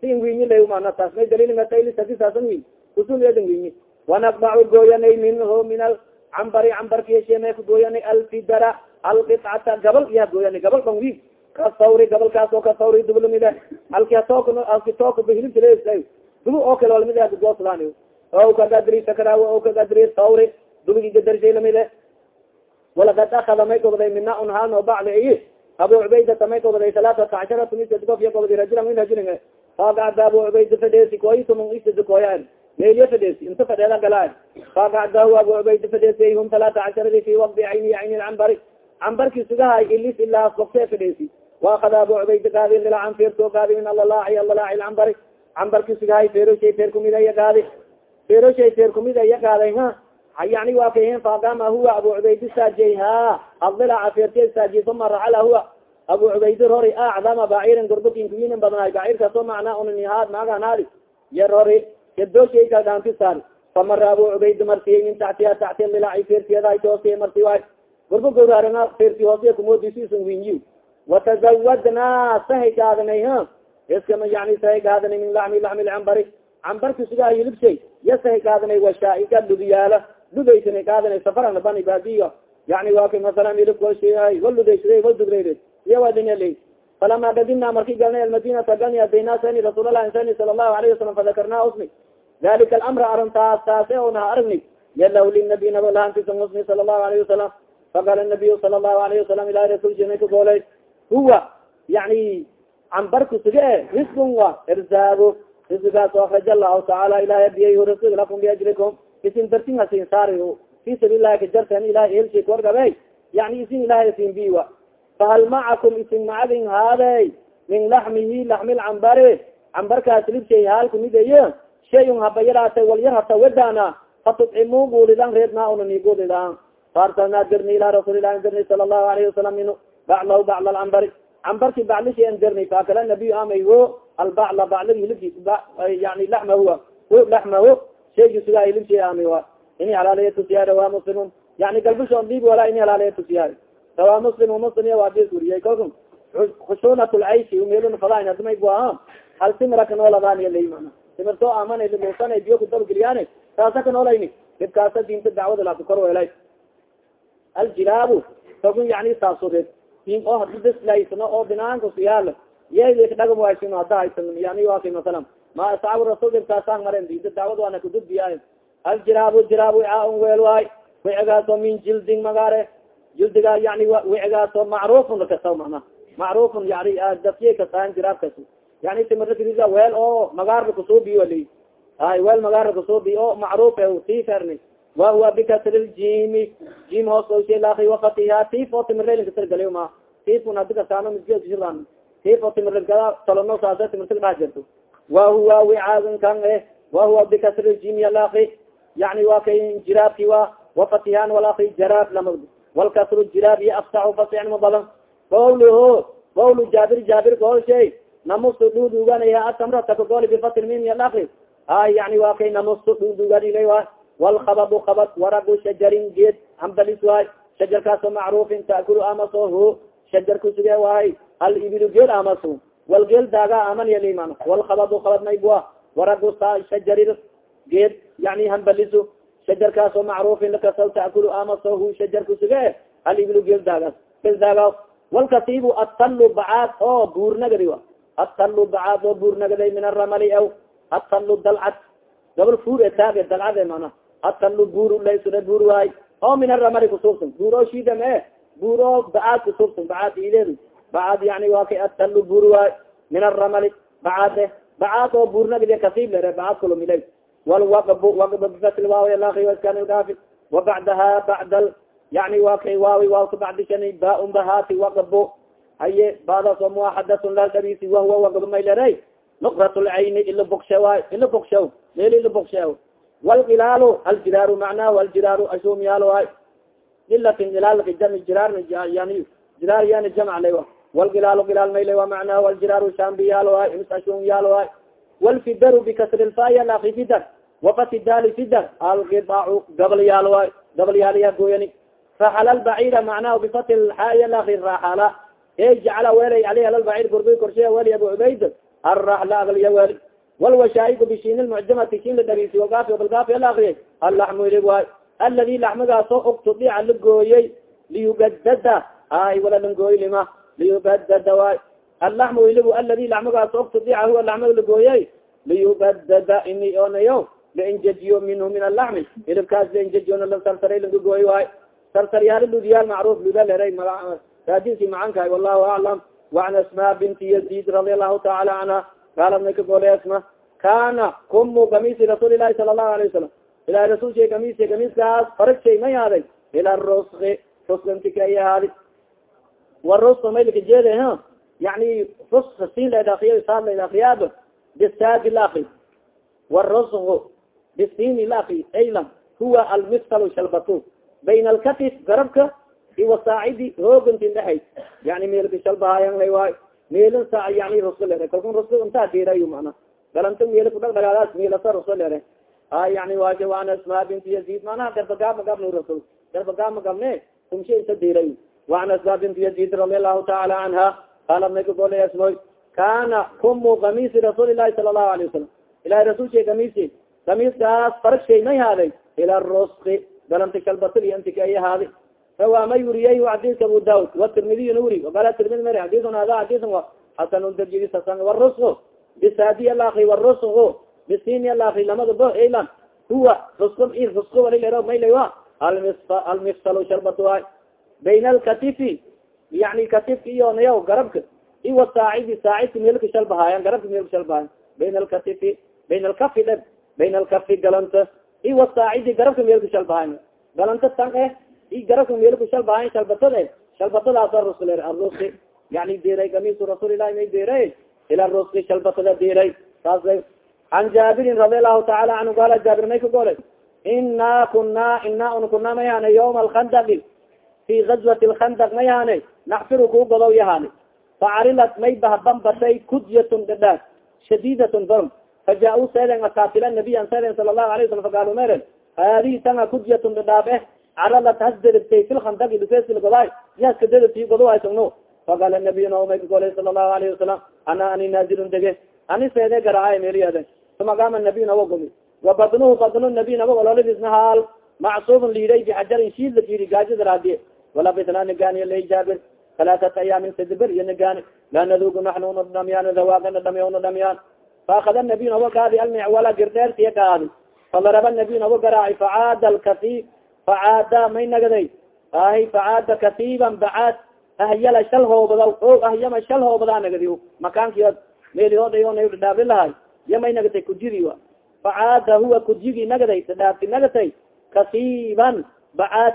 sin winyi lay mana taas may dalil matailis hadi saasan win usul edan winyi wanaqbacu gooyanay minhu min alcambari cambarkiyesheme kugooyanay alfidara alqicata gabal? Iya gooyanay gabal ban wi kasawri gabalkaas oo kasawri dublumide alkitook alkitook bahilibtile dubu oo kale walmide gooslaan o kagadri sakraw o kagadri sawri dubigi gadarshay lamide walakad akada may kobday mina un halno bacli i. Abu cubaydata may kobday salaatata casharata miskofiya kobday rajulan min rajulin faagacda abu cubayda fadheesi koytumun isadukooya meelyo fadheesi inta fadheeda galaa faagacdahu abu cubayda fadheesi hum talaata casharadi fi waqdi cayni cayni lcambari cambarki sugahay ilis ilaa bogse fadheesi waakada abu cubayda gaadi lilacan feertoo gaadi min alalaaci alalaaci lcambari cambarki sugahay feeroshay feer kumida iya gaadi feeroshay feer kumida iya gaaday ha? Yani waa kay faagama huwa abu cubayd saajey ha? Adilaca feertee saajiy uma racala huwa. Abu cubaydi rori acdama baciirin gorbakinkuwinin badnaay bacirkaasoo macnaa unnihaad maaganaadi ya rori kadooshayka dhaanti saari famara abu cubayd marsiyay min taxtiha taxti lilaci firtiyadahay hoosiya marsi waay gorba gawraarana firti hoosiya kumoodisiisun winyi watazawadnaa sahay gaadanay ha iskama yani sahay gaadanay min lami lami lcambari cambarki sugaha hilibshay ya sahay gaadanay washaa'iga ludiyaala ludaysana gaadanay safarana bani baadiyo yani waa masalan hilib walshay waludaysaday waldugreyd iya wadinaley falama kadimna marki galnay almadinata galni adaynasani rasuulallah insani sala allahu alayhi wasalam fadakarna usni dalika alamra arintaas taase onaha aragni yalaw linabi nabalahantiisa usni sala allahu alayhi wasalam faqala nabiyu sala allahu alayhi wasalam ilahi rasulsina ka goolay huwa yani cambarku suge e risqun wa irzaago risgaas o akraja allahu tacaala ilahi abiyay risq lakum biajrikum isin dartin hasin saari fi sabiil lahi kajarten ilahi elshay korgabe yani isin ilahi isin biwa fahal macakum isin macadin haadey min laxmihi laxmi lcambari cambarkaas libshay haalku midaye shayun habayaraata walyar hata wedana fatudcimu guulidan reedna unani guulidan faarsalnaa dirni ila rasuulilahi dirni sala allahu alayhi wasalam min baclahu bacla alcambari cambarki baclishi an dirni faakala nabiy amay ho albacla baclagi hilibkiis yani laxmahuwa ho laxmahu shaygi sugaa hilibshay amay wa ini halaalaye tusiyaay rawaa muslimun yani galbishon dhiib walaa ini halaalaye tusiyaay rawaa muslim muslim waa dis uriyay kalku khushunat lcayshi umeelun fadain admay bu aha hal simira kanooladaaniya lay mana simirtoo amana lulusana biyo kudabageliyaane taasa kanoolayni dibkaasa diinta dacwada laku kor welay aljilaabu kagun yani saasureed din oo hadi dislaysano oo binaanka siyaal yadhagam waysino hada haysan yani waakay masalan ma asxaabu rasul dibkaasaan maren diinta dacwad waana kududbiyaay aljiraabu jiraabu wicaaun weel waay wicigaasoo min jildin magaare jildigaa yani wicigaasoo macruufun lakasa mana macruufun yani dafye kasaan jiraabkas yani timiraka weel oo magaarla kusuubiyo li hay weel magaarla kusuubi oo macruuf tii ferni wa huwa bikasri ljimi jim hoos oshelaaki wakatiha tif oo timirelnkasirgaliy ma tifun hadi kasaano misgeshiran tif oo timirgada tolono saasa timirta kadhax jirto wa huwa wicaagan kan eh wa huwa bikasri ljimi alaaki yani wa kay jiraabki wa wafatihan walaki jaraab lama walkasru jiraab iyo afsaxu fasixnimo badan qawluhu qawlu jaabir jaabir gool shay namustu dhuduganaya atamrata kagoli bifatil mim yalaki ay yani wa kay namustu dhuduganilay wa walkhabadu khabad waragu shajarin geed hambalis waay shajarkaaso macruufin taakulu amaso hu shajar kusuge waay al ibilu geel amaso wal geel daaga aman yaliman walkhabadu khabad maybua waragu shajarir geed yani hambalisu shajarkaaso macruufin lakasaw taakulu amaso hu shajar kusuge al ibilu geel daagas geel daaga walkatibu atallu bacaad oo buurnagadi wa atallu bacaad oo buurnagaday min aramali aw atallu dalcad gabal fuur e taage dalcade mana atallu buur laysuna buur waay. Oo min aramali kusuubsan buur oo shidam e buur oo bacaad kusuubsan bacaad ideed bacaad yani waa kay atallu buur waay. Min aramali bacaade bacaad oo buurnagadi kasiib lere bacaad kulumilay walwaqb waqb bifatl waawi alaki waskan dhaafi wa bacdaha bacd yani wa kay waawi waawka bacdishani baaun bahati waqbo haye baadaas oo muaxadasun ladabisi wahuwa waqb maylere nuqrat lcayni ila bogshe waay. Ila bogshaw meel ila bogshe walilaalu aljiraaru macnahu aljiraaru ashumyaal waay ilatin ilaalka jam jiraar yani jiraar yani jamc lay walilaalu ilaal mayle wa macnahu aljiraaru shambiyaal waay mis ashumyaal waay walfidaru bikasri lfaya laki fidar wafati dali fidar alqidacu gabalyaal waay gabalyaalya gooyani raxala lbacira macnahu bifati lxaaya laki raxala e jacala welay aleyh alalbacir gurbi korshe weli abu cubayd arraxla agliya weli walwashaaig bishin lmucjamati shin la dhageysi wagaafi balgaafi ala akriyay allaxmu ilig waay aladi laxmigaaso uktudica la gooyey liyubadada ay wala langooy lima liyubadada waay. Allaxmu iligu aladi laxmigaaso uktudica huwa laxmiga lagooyey liyubadada ini onayo lainjajiyo minhu min alaxmi ilibkaas lainjajiyona la sarsaray langagooy waay. Sarsaryaal ludiyaal macruuf luda leray raadinki macankahay wallahu aclam waan asma binti yazid radi allahu taala canha ka goolay asma kana kumu gamisi rasuuli ilahi sala allahu alayه wasalam ilahi rasul shay gamis gamiskaas farag shay may haaday ila ruski ruskanti ka ay ahaadi waruska may laka jeeday ha yani ruska si laydakriya saad laydakriyaab bisaadi laakri warusku bisini laakri aylan huwa almiskal shalbatu bayna alkatif garabka iwasaacidi hoogantin dhahay yani meelka shalbahaayan lay waayo meelin sa yani rusul lere kalkun rusul intaa diirayo mana galanta meela kudhagdhagaadaas meelasa rusul lere a yani waashe waana asmaa binti yazid manaha garbagaama gabnu rasul garbagaama gabne kumshe isa diirayo waan asmaa binti yazid radi allahu taala canha qaalat may kagolay asmoy kana kumu kamisi rasuuli lahi sala allahu alayه wasalam ilahi rasulshay kamisi kamiskaas may haaday. Ila ruski galanta kalbatil iyo intika ay haadi rawa may wuriyay xadiska abu daud watirmidiyna wuri ogala tirmidi mari xadisun hada xadisun xasan darjidis hasan warusku bisadi alaki warusku bisini alaki lamada bo elan huwa ruskun i rusku walilero maylaywa almifsal sharbatuay bayn alkatifi yani katifka iyo nayaw garabka iwa saacidi saacidka meelka shalbahaayan garabka meelka shalbahayan bayn alkatifi bayn alkafi dhe bayn alkafi galanta iwa saacidi garabka meelka shalbahayan galanta tan eh i garabka meelka shalbahayan shalbatad shalbatadaasa rusul aruski yani diray kamisu rasuulilahi may diray ila ruski shalbatada diray saas an jaabirin radi allahu taala canhu gaala jaabir may ka golay ina kuna ina un kuna mayhane yawma alkhandaqi fi gazwati lkhandaq mayhane naxfiru kuu godow yahane facarilat may bahbanbatay kudyatun dhadhaas shadidatun barm faja-u seden akaatila nabiyan seden sala allahu alay wasalam fagaalu meren haadihi tanga kudyatun dhadhaab eh caralat has derigtay fi lkhandaqi dhufesil godaay yaska derigti godowaysagno faqaala nabiyuna omay kagolay sala allahu alayhi wasalam ana ani naazilun dege ani seede garaaay meeliyeede uma qaama nabiy nawa gomi wa badnuhu badnu nabiy nawa ololadiisna haal macsuubun liiday bixajarin shiid la jiiri gaajada raadiye walabitna nigaaniy lay jaabir alaaata ayaamin sadber iyo nigaani laa nadugu naxnu una dhamyaan dawaagana dhamiy una dhamyaan faakada nabiy nawa gaadi almicwala girdheertiya gaadi fadaraba nabiy nawa garaaci facaada alkati facaada may nagaday ahi facaada katiiban bacaad ahyala shal hoobadaw o ahyama shal hoobadaa nagadi makaankiod meelihoodaydhaabi lahay iya may nagatay kujidi facaada huwa kujigi nagaday dhaafi nagatay kasiiban bacaad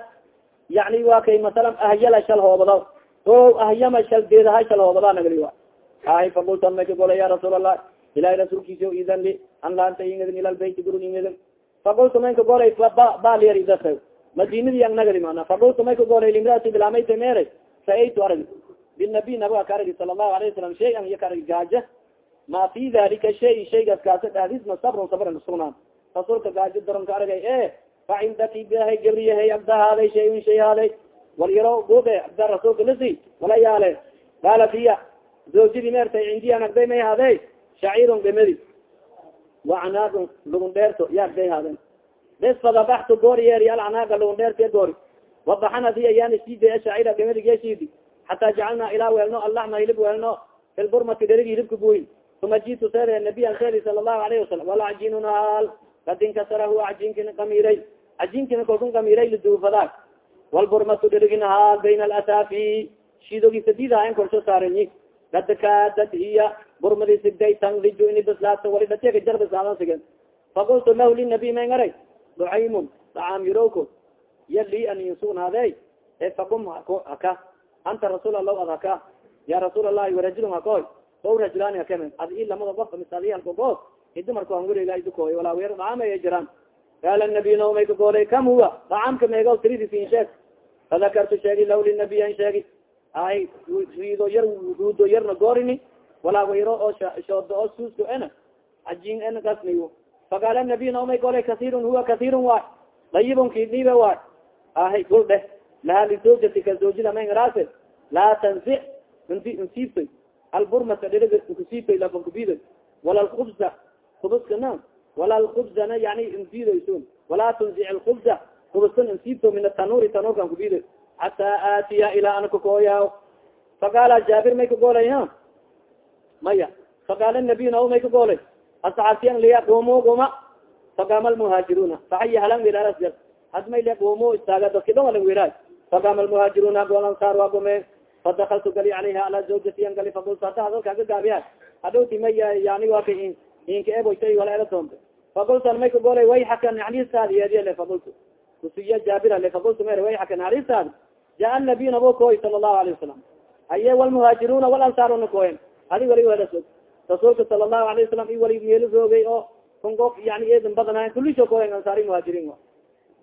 yani wa kay masalan ahyala shal hoobadaw o ahyama shal deedaha shal hoobadaa nagadi a ahi fakultan may ka gola ya rasuul allah ilahi rasuulkiisa idan li an laanta ingedin ila lbayt gurun ingedin fakultu may ka golay baliyar idasa madinadi ang nagadi mana? Fakultu may ka golay limraati bilamayta mere raaytu arag binabiy nabiga ka aragi sala allahu alayh wasalam shay an iya ka aragi gaaja ma fi dalika shay shaygaas kaasa dhahdisna sabrun sabran sugnaan rasuulka gaajo daron ka aragay e fa cindaki biahay gabriyahay abda haaday shayun shay haaday wal yaro rasuulka lasi wala yaale qaala fiya zoojidi meertay cindiya nagday may haadey shaciirun gemedi wacnaaqun lugun dheerto ya agday haaden bes fadabaxtu goori yeeri alcanaaga lugun dheertiya goori wadaxanadi ayaan siida shaacira gemedigeesidi xataa jacalnaa ilaa weelno allahma hilib weelno filburmati derigi hilibka buyin uma jitu seere nabiyan seeri sala allahu alayhi wasalam wala cajinun haal kadinkasarahu cajinkin kamiray cajinkin kolkun kamiray liduufadaa walburmatu derigin haal bayna alataafi shidogi sadidahayn korsho saaranyi kadkadad hiya burmadi sigday tanliju ini bislaata wali dateka jar bislaadan sigen fakultu lahu linabiy may ngaray ducaymun dacaam yurowko yali an insugnaade e fakum haka anta rasuul allah ad haka ya rasuul allahi warajulun hakoy o rajulaani hakeme ad i lamada qof misalihalkogo idi marko anguriga idukooy walaa weer dacaamaya jiraan qaala nabiy naomay kagoolay kam huwa dacaamka meego tiridi fin sheeg fadakartu sheegi law linabiy an sheegi ay riido yar ruudo yarna goorini walaa wayro oo shoodo oo suusko ena faqaala nabiy naomay golay kasiirun huwa kasiirun waay dayibun kidhiibe waay ahay gul dheh laha lizoojati ka zoojida mayngarase laa tanzic nti nsiibtay alburmata dheriga nkusiibtay labankubida wala lkubsa kubuskana wala lkubsana yani nsiidayson walaa tunzic lkubsa kubuskan nsiibto min atanuuri tanuurkan kubida xataa aatiya ilaa ana kakooya faqaala jaabir may kagoolay ha maya faqaala nabiy nao may kagoolay asxaabtiyan liya qumu guma faqaama almuhaajiruna faxaya halan wilaras jar hadmay liya qumu istaaga dadki dhon alang wilaay faqaama almuhaajiruna golansaar waa gume fadakaltu gali alayha ala zawjatiyan gali fakultu hada hadalkaaga gaabiya hadhowti may yani waa ka inka eboytay wala ela toonta fakultan may kagoolay way xaka naxliistaadi yeediye le fakultu kusiya jaabira le fakultu mer way xaka naxliistaadi jaa nabiy nabo koy sala allahu alayه wasalam aye walmuhaajiruna walansaaruna koyen adi wali welas rasuulka sala allahu alayه wasalam i wali meelo roogay oo kungo yani eedan badanahay kulisho koyen ansaari muhaajiriin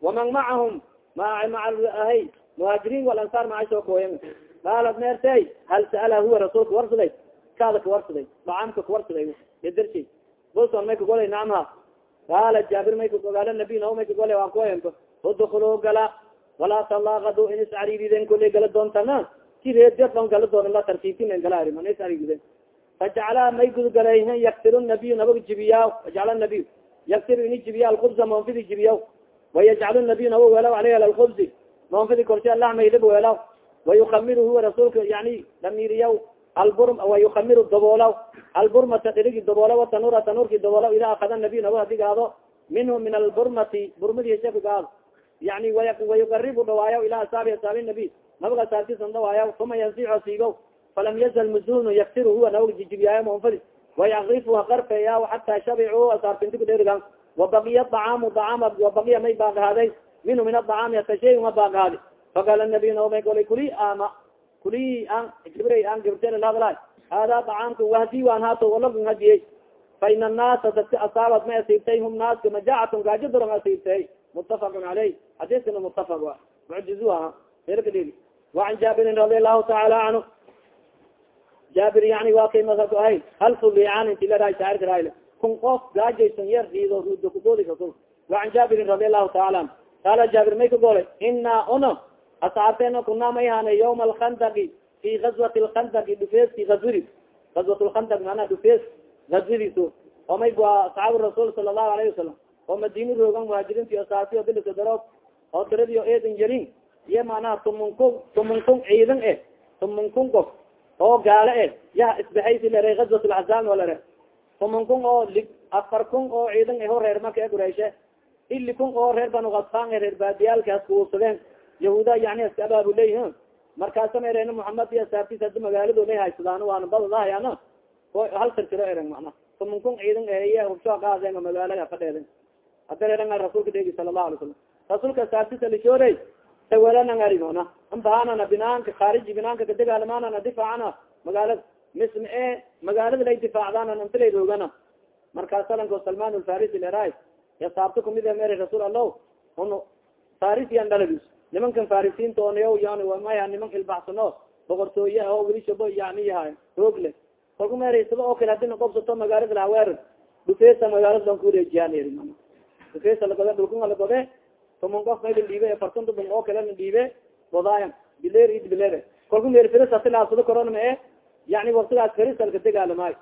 waman macahum ma maa ahay muhaajiriin walansaar maasho kooyan qaalat meertey hal sa'ala huwa rasuulka warsaday? Kaada kawarsaday dacaamka kawarsaday yadarshi boson may kagolay nacamha qaala jaabir may kagogaala nabiy nao may kagolay waan koyanko udkulu gala walaa talaakadu in iscariiriden kuley gala doontana sireedon gala doona la tartiibtin gala ari man iscariiriden fajacala may gudgalay yaktir nabiy nabag jibiya fajacala nabiy yaktir ini jibiya alkubsa moonfidi jibiya wayajcal nabiy naba weelaw aleyh alkubsi moonfidi korshe alaxmaydab weelaw wayukamir huwa rasuulka yani damiriyaw albur wayukamiru daboolaw alburmata dirigi daboolaw tanura tanurki daboolaw ida akada nabiy naba hadigaado minhu min alburmati burmadi heshafigaado yani wayugaribu dhawaayaw ila asaabi asaabi nabiy nabaga asaabtisan dhawaayaw uma yansico siigo falam yazal muzunu yaktir huwa nabag jijibiyaayo moonfadi wayakrifuha qarfeeya xataa shabicu asaabtintiku dherigan wabaqiya acaamu acaam wabaqiya may baaqahaaday minhu min aacaami hata shay ma baaqahaadi faqala nabiy naomay golay kuli ama kuli an gibra an gibirtelahadla hada acaamka wahdi waan haato walagun hadiyey fa ina annaasa dadka asaabad ma asiibtay hum naaska majacatun gaajo daron asiibtay mutafaqun caleyh xadiiskana mutafaq wa mucjizu aha erkadheli wacan jaabirin radi allahu taala canhu jaabir yani waa kay masa ahay hal fulican inti laraay shaacirka raayl kun qof gaajaysan yar riido ruuda kudoodi rasul wacan jaabirin radi allahu taala anhu. Qaala jaabir may ka golay inaa ono asxaabteena kunaa may haanay yawma alkhandaqi fi gazwati lkhandaqi dhufeeski azwidi gazwat lkhandaq maanaa dhufees gazwidiisu oo may bua asxaabu rasuul sala allahu alayhi wasalam oo madini roogan muhaajiriinti asaasiyo bilisa darood oo tiradiyo eedin yarin iyo manaha tumun kun ciidan eh. Tumun qof oo gaale eh. Yaha isbaxaysi lere gazwat laxzaam oo lere tumun kun oo li afar kun oo ciidan eh o reer maka e gureyshe ili kun oo reer banu kasfaan e reer baadiyaalkaas kuusadeen yahuuda yani iska abaabuley markaasa ereen muhamed iyo asaabtis hadi magaalado lay haysadaan waana badadahayana hal tirtiro eren mana tumun kun ciidan ehiy hubsho qaadeen magaalaga fadheeden hada reeran rasuulka dheegi sala lahu alay salam rasuulka asaabtisa lishoorey tawelanangari mana ambahanana binaanka khaariji binaanka kadegaalamaanana difaacana magaalada mism e magaalada lay difaacdaan inta lay roogana markaasalanko salman lfarisi leray yasaabta kumid mere rasuul allo un farisiyan dhaladis nimankan farisiinta onayo yani maya niman ilbaxsano boqortooye oo weli shabo yani yahay roogle kalku meersaba oo kale hadina qobsato magaalada lahaweer dhufeesa magaalada lan kureejiyaan eri dhufeesa lagode dhulkun lagode toman qof mayla dhiibe afartan dubun oo kale la dhiibe wadaayan biler id bilere. Kalku meer firisasilaasado corona e yani waktigaas firisalka degaalamaayo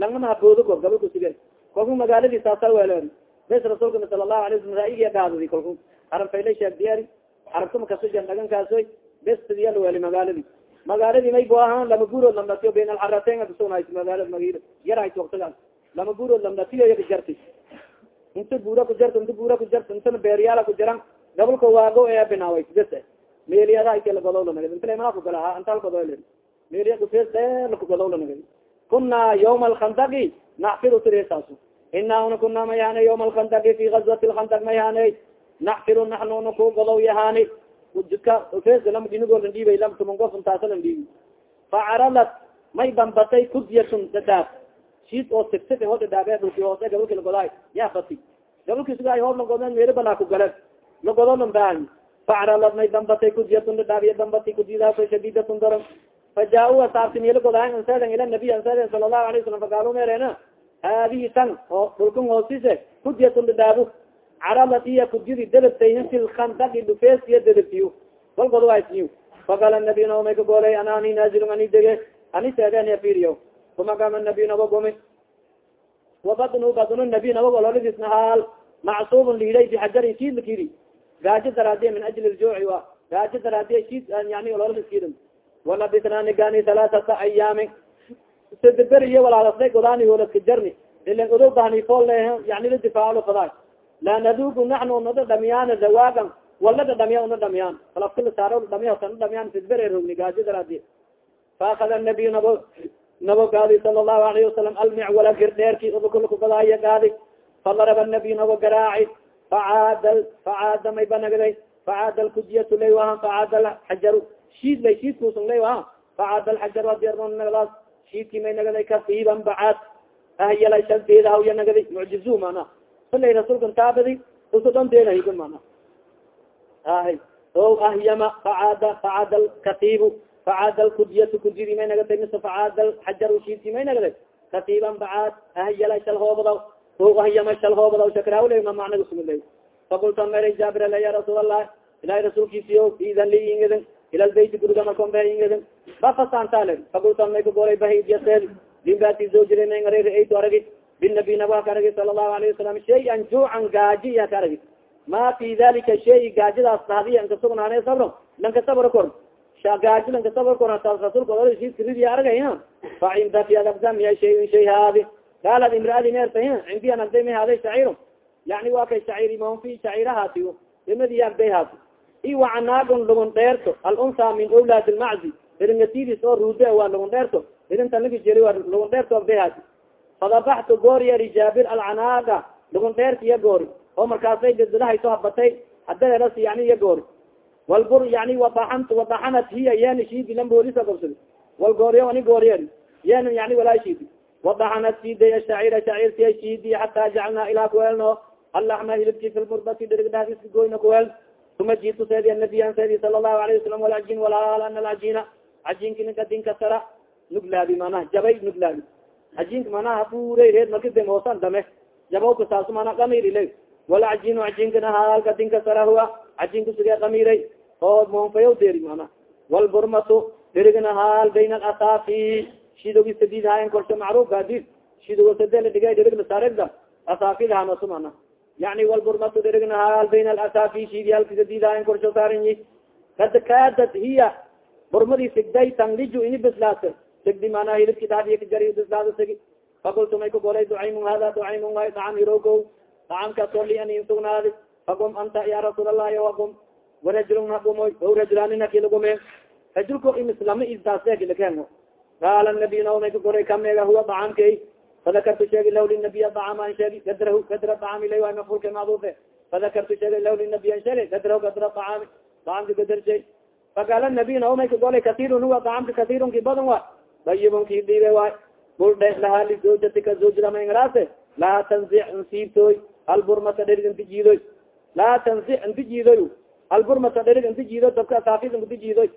langama haboodo kor gabalku sige kalku magaaladii saasa weeleen bes rasuulkana sala allahu alay wasalam raayigiya dhaadadi kalku aran fayla sheegdiyaari aragtuma kasujan dhagankaasy bes sidiyala weeli magaaladii magaaladii may bu ahaan lama guurood lamdatiyo bayn alxarateyn adasugnays magaalada magila yarhayt waktigaas lama guurood lamdatiyo yaka jarti inta buura ku jarta inta buura ku jarta intana beeryaala ku jaran gabalka waago ee binaaway bes meeliyadahakelagolowlanagad intalemaakugalaa intalkodol meeliya kufees dheer lakugalowlanagad kunaa yawma alkhandaqi naxfiru tiresaasu inaa una kunaa mayaane yawma alkhandaqi fi gazwati lkhandaq mayaane naxfiru naxnuna ku golow yahaani jidka feeska lama dinigolan dhiibay lam tuman qof intaasalan dhiibi facaralat may bambatay kudyatun dadaab shiid oo tigtig ho dhadhaabe dhulki hoose gabalki lagodaay yaa fati gabalki sugaay hoob lagodeen meeri balaa ku gale lagodolan baahi facaralat may bambatay kudyatun dhadhaabiya bambati kudyadaas shadidatun daran fajaa-u asaabti meelo godaay anseeden ila nabiy anseeden sala allahu alay wasalam fagaalu meereena haadihi tan oo dhulkan hoosise kudyatun dhadhaabu caralat iya kudyadi dadabtayhin fi lkhandaqi dhufeesiya dadabtiyo walgodo aysiyo fakala nabiy naomay ka goolay ana ani naazilun ani dege ani seeden firiyo uma kama nabiy naba gumi wabadnu badnu nabiy naba gololidisna haal macsuubun liiday bixajarin siid lakidi gaajo daraadiya min ajli ljuuci wa gaajo daraadiya siid yani ololadiskidin walabisnaani gani halaatata ayaamin sadaber iyo walaalasday godaani holadka jarni ilan odo bahni fool yani la difaaclo fadaa la nadugu naxnu nada dhamiyaan zawaagan walada dhamiya una dhamiyaan falafkala saaro dhamiya sana dhamiyaan sidbere rogni gaajo daraadi faakada nabiy nabo nabo gaadi sala allahu alayhi wasalam almicwala girdheerki udukulku gadaaya gaadi. Fadaraba nabiy nabo garaaci facaada facaada banagday facaada alkujiyatu lay wahan facaada alxajaru shiid lay shiidkuusun lay waha facaada alxajaru adeernon nagadaas shiidkii may nagaday kasiiban bacaad. Ahyala shanteeda hawya nagaday mucjizu mana salay rasuulkan taabadi uso dhan deedahigo mana ahay o ahyama facada facada katiibu facada lkudyatu kudidi may nagatay mise facada xajar shiidki may nagday katiiban bacaad ahyala shal hoobadaw o ahyama shal hoobadaw shakraawle ma macnaga sugulay fakulta mera jaabir la ya rasuul allah ilahay rasuulkiisiyo idan li ingidin ila lbayt guriga markon ba ingidin bafasaantale fakulta may kagolay bahidyaseed may ngare raaytu aragi binabi nabaa ka aragi sala allahu alayhi wasalam shay-an juucan gaaji iya ka aragi ma fi dalika shay gaajadaas dhahdiya anka sugnaane sabro lanka sabro kor gaaji lanka sabro kor taas rasulka orsiskaridiya aragay fa cinda fi alaqdamiya shay shay haadi qaalad imraadi neerta cindi an agday may haaday shaciro yani waa kay shaciri mahon fi shacirahaatiyo imadi agday haati i wacanaagon lugun dheerto alunsa min awlaad lmaczi iringatidis oo ruude waa lugun dheerto irinta lagi jeri waa lugun dheerto agday haati fadabaxtu gooriyari jaabir alcanaaga lugun dheerta iya goori oo markaasay dadadahayso habatay hadareeras yani iya goori walbur yani wadaant wadaxanat hiya yen shiidi lamboolisa gobsadi wal gooriyo ani gooriyer yen yani walaa shiidi wadaxanat siiday ashacira shacirtiya shiidi hataa jacalnaa ilaa kuelno alaxma hilibki fi lburbati dirigdhadiska goyna kuel uma jitu seedi anabiyan seedi sala allahu alayhi wasalam walajin walaal ana alajina cajinki ninka sara nuglaabi manaha jabay nuglaabi ajinka manaha haburay reed markide moosan dame jabawka saasu mana qamirile wala cajinu cajinkana haalka dinka sara huwa cajinka sige qamiray oo moonfayaw deeri mana walburmatu dirigna haal bayna alasaafi. Shidogi sadid haayan korsho macruufka adid shidogo sadela dhigay dirigna saregda asaafidahamasu mana yani walburmatu dirigna haal bayna alasaafi shidi halka sadid haayan korsho saaranyi kad kaadad hiya burmadi sigday tanliju ini bislaasa sigdi mana hilibki dhadiya kajari bislaada sigi fakultu may kagolay ducaymun hada ducaymun way dacam hirogo dacamkaasoo li an sugnaadi fagum anta ya rasuul allahi wagum warajulun hagumoy o rajulanin hakilagume rajulko imislama isdaasegilakeno qaala nabiy naomay kagoray kamega huwa dacamkay fadakartu sheegi law linabiy dacam an sheegi gadrahu gadra dacam ilay way mafulka macduufe fadakartu sheegi law linabiy an sheegi gadrahu gadra dacami dacamka gadarjay faqaala nabiy naomay kagolay katirun huwa dacamka katirun ki badan wa dayibun ki diibe waay buldhe lahaa lizawjatika zawjidamayngraase laa tanzic nsiibtoy alburmata dherig inti jiidoy laa tanzic inti jiidoy alburmata dherig inti jiido dabka saafid inti jiidoy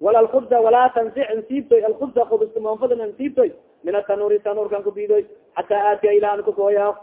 wala alkubza walaa tanzic nsiibtoy alkubza kubska moonfadan nsiibtoy min atanuuri tanuurkan kubiidoy xataa aatiya ilaa an kakooya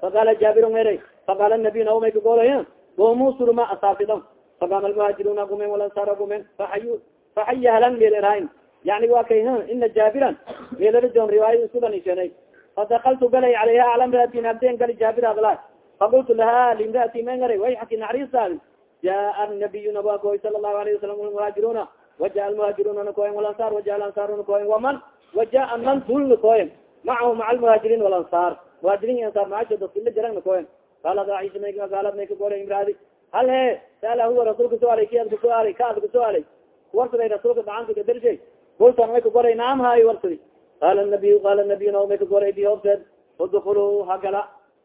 faqaala jaabirun ere faqaala nabiy naumay kagoolay goomu surma asaafida faqaama almuhaajiruna gumen walansaara gumen faxayu faxaya halan meelerahayn yani wa kay ina jaabiran meelarajon riwaayad iskudanishenay fadakaltu galay alayha ala mraatin abden gali jaabir adla fakultu laha limraati mangara way naxariistaadi jaa nabiy nabakoy sala lahu alayhi wasalam muhaajiruna waja almuhaajiruna nakoyen walansaar waja alansaar nakoyen waman wajaa man dul nakoyen macahu maca almuhaajiriin walansaar muhaajiriin ansaar maasho daskila jaran nakoyen qaalad aisha may gaalad may kagora imraadi hal he saala huwa rasuulka suaalay ki ad kusuaalay ka ad kusuaalay warsaday rasuulka dacanka gadarjay kultan may kagoray naam haayo warsadi qaala nabiy qaala nabiy na may kagoray di horteed udkulu hagala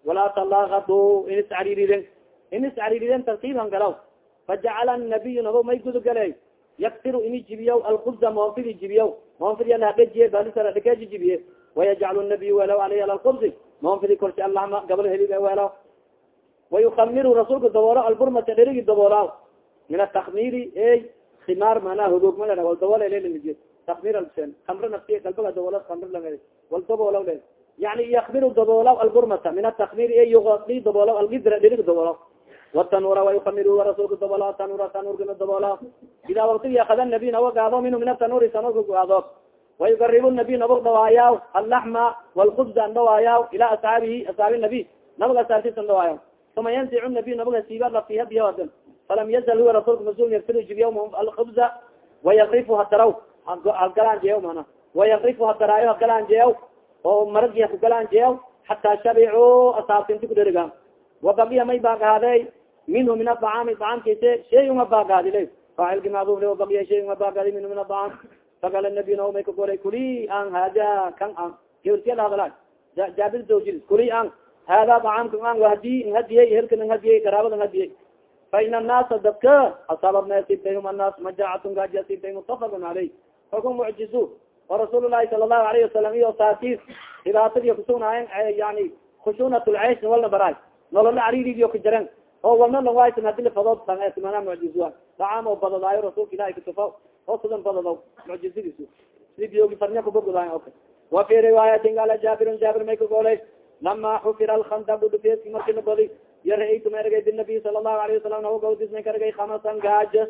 walaa talaakatu in iscariiriden in iscariiriden tartiib hangalaw fajacala nabiy nabo may gudugaley yaktiru ini jibiyaw alkubza moonfidi alhadhejiye balisara dhakeji jibiye wayajcalu nabiy welaw aleyh ala lkubzi moonfidi korsi allahma gabal helib welaw wayukamiru rasuulka daboolo alburmata dherigi daboolaaw min atakmiri ey khimaar manaa hogoogma le wal dabool lelimiye takmir alsen kamre nafsiya kalbaga daboolo kamr la wal daboolaw le yani yakmiru daboolaw alburmata min atakmir e yuadi daboolaw algidra dherig daboolaw wtanura wayukamiru rasuulka daboolaw tanura tanurkana daboolaw ida waktigi akada nabiy nawa gaado minhu min atanuri tanurka gaado wayugaribu nabiy nabag dhawaayaw allaxma walkubza an dhawaayaw ila asxaabihi asxaabi nabiy nabag asaartisan dhawaayaw uma yansicu nabiy nabaga siiba lafiha biyadan falam yazal huwa rasulka masul yaktiru jibiya alkubza wayakrifu hadaraw hagalanjeeya mana wayakrifu hadaraayo hagalanjeeya oo maragi kugalanjeeya hataa shabicu asaabtinti kudheriga wabagiya may baagahaade minhu min aacaami acaamkase shayunga baagaadile faacilki macruf le bagiya shayunga baagaadi minhu min aacaam fakala nabiyna may ka goray kuli an hada kan an. Gawarsiya lahadala jaabir zawjir kuli an hada acaamkan an wahadi nhadiyey helkan nhadiyey qaraabada nhadiyey fain annaasa dadka asaabad ma asiibtayhum annaas majaacatun gaaji asiibtay mutafaqun caleyh faku mucjizu warasuul lahi sala lahu alayhi. Wasalam iyo saasiis dhibaatadiy kusugnaayen yani khushuunat lceyshna walna baraay nolola cariiridiyo kajaren oo walna langwaysan hadi lafadood mana mucjiza dacaam oo badadaayo rasuulka ilahi kutufo oo sidan badado mucjizadiisu. Sidi biyoogi farnya kubagudaay oka wa fi riwaayatin qaala jaabirun jaabir may kagoolay lama xufira alkhandaqu dhufeeski marki la godi iyo ra'aytu ma ergay binabiy sala allahu alayh wasalam nagogaudisna ka ergay khamasan gaajo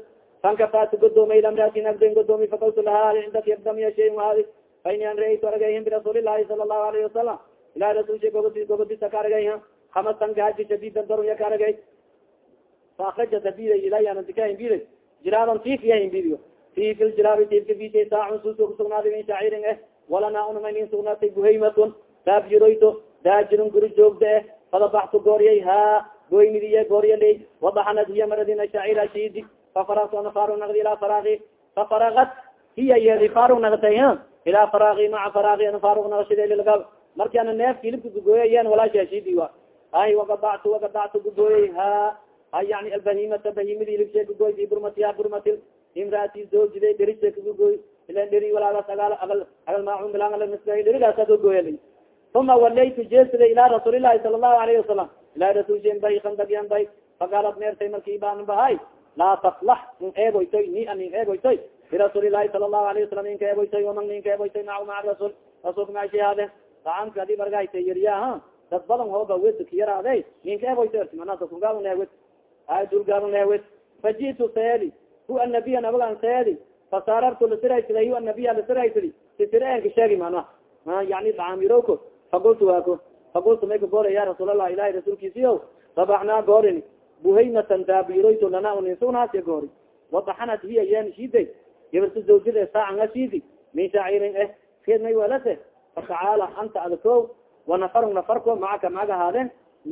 fankafatu godoomay lamraatin agden godoomi fakultu laha cindaki abdamiya shayin haadi fa ini an ra'aytu argayhim birasuulillahi sala allahu alayhi wasalam ilahi rasulsha gogodi gogodisa ka argay khamasan gaajo shadiida darunya ka argay faakraja dabida ilayanadikahinbida jiraaban tiifyahinbidio fi fi ljiraabi tiifka bishay saacun suuso kusugnaaday min shaciirin eh walana unamanin sugnaatay buhaymatun daabjiroyto daajirun guri joogda eh fadabaxtu gooriyay ha goynidiye gooriyaley wadaxanad hiya maradina shacira shidi fafarasona faru nagdi ilaa faraagi fafaragat hiya yedi faru nagtay ilaa faraagi maca faraagi ana faru nagashidlga marki ana neef kilibka gugooyayen walaasha shidi wa ay wagadactu wagadactu gugooyay ha yani albahimata bahimadi ilibshe kagoy fi burmatiha burmati imraati zoojide dherise kagogoy ila dheri walaagas agal agal agal maacun bilangalasga dherigaasa kagoyal uma walaytu jeesida ilaa rasuulilahi sala allahu alayhi wasalam ilahi rasulshen bay kandagyan bay fagaalad meertay marki baan bahay laa taflax nin eeboytoy ni a nin eeboytoy birasuulilahi sala allahu alayhi wasalam ninka eeboytoy waman ninka eeboytoy maca maca rasul rasuulka mashi haade tacaamka adi margayta yaryaha dad badan hooba wed kiyaraade ninka eeboytoy mana dakungaawed dulgaabnewed fajitu seedi hu anabiya nabagan seedi fasaarartu lasiraysida hu anabiya lasiraysidi sisireenka sheegi mana yani dacamiroko fakultu waako fakultu may ka goora ya rasuulallah ilahi rasuulkiisiyo sabaxnaa goorin buhaymatan daabiroyto lana uninsunaasya goori. Wadaxanat hiya yen shiday gabarta zawjada saacanga shidi min shaciirin eh keed may welase fatacaala anta adko wanafarun nafarko macaka maga haadeen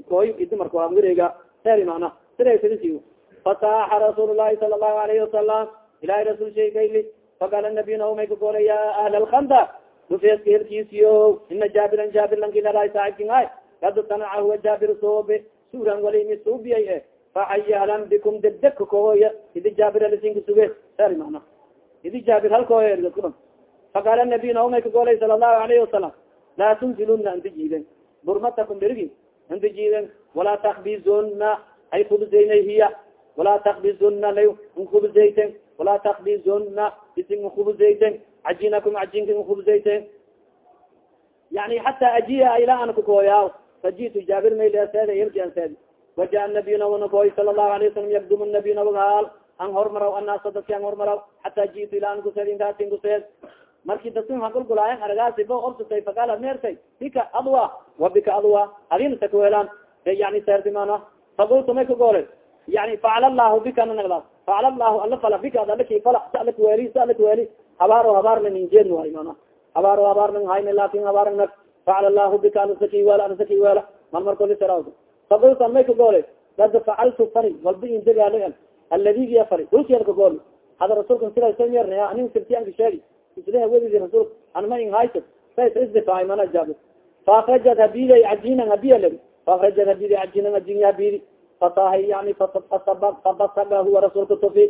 koy idi marko wareega seeri mana sirasidi fataaxa rasuul lahi sala lahu alayhi wasalam ilahi rasul sheegayli faqala nabiy naumay ka goora ya ahla alkanda dufeeska helkiisiyo ina jaabiran jaabir lankilaay saaibkinay kad sanaca huwa jaabir soobe suran walimi suubiyay e faxayalan bikum degdegka kohoya idi jaabir alisinka suge sari mana idi jaabir halkoya faqala nabiy naumay ka goolay sala lahu alayhi wasalam laa tunziluna anta jiiden burmatakum berigi anta jiiden walaa takbizuna ay khubzaynay hiya walaa takbizuna lay nkubzayten walaa takbizuna isin nkubzayten cajinakum cajinka nkubzayten yani xataa ajiya ilaa an kakooya fajitu jaabir an seedi waja nabiy nabana kooy sala lahu alayه wasalam yakdum nabiy nabag haal an hormaraw annaasa dadki an hormaraw xataa jitu ilaa an kuseed inkaasin kuseed marki dasin hagulgulaayan aragaasi ba obsatay faqaala meertay bika adwa wa bika adwa adin sakuwelaan yani seerdimana fakultu may ka goole yani facala lahu bika nanagdaas facala lahu ala fala bika ad alaki fala sa alak weeli sa alak weeli habaaro habaarna ninjeed waay mana habaaro habaarna hayna laakin habaarn nag. Facala lahu bika anasaki weela anasaki weela mal markolisara fakultan may ka goole kad facaltu fari walba indegaal aladigiya fari. Ulkian ka gool hada rasulka sidasamya anin sirtianka sheegi. Isla wedidi rasul anma in haysa saisisdifaay mana jaabi faakrajat habiday cajinan habiya leri faakrajat habidi cajinan ajin habidi fatahay yani fabasaga huwa rasulka tufi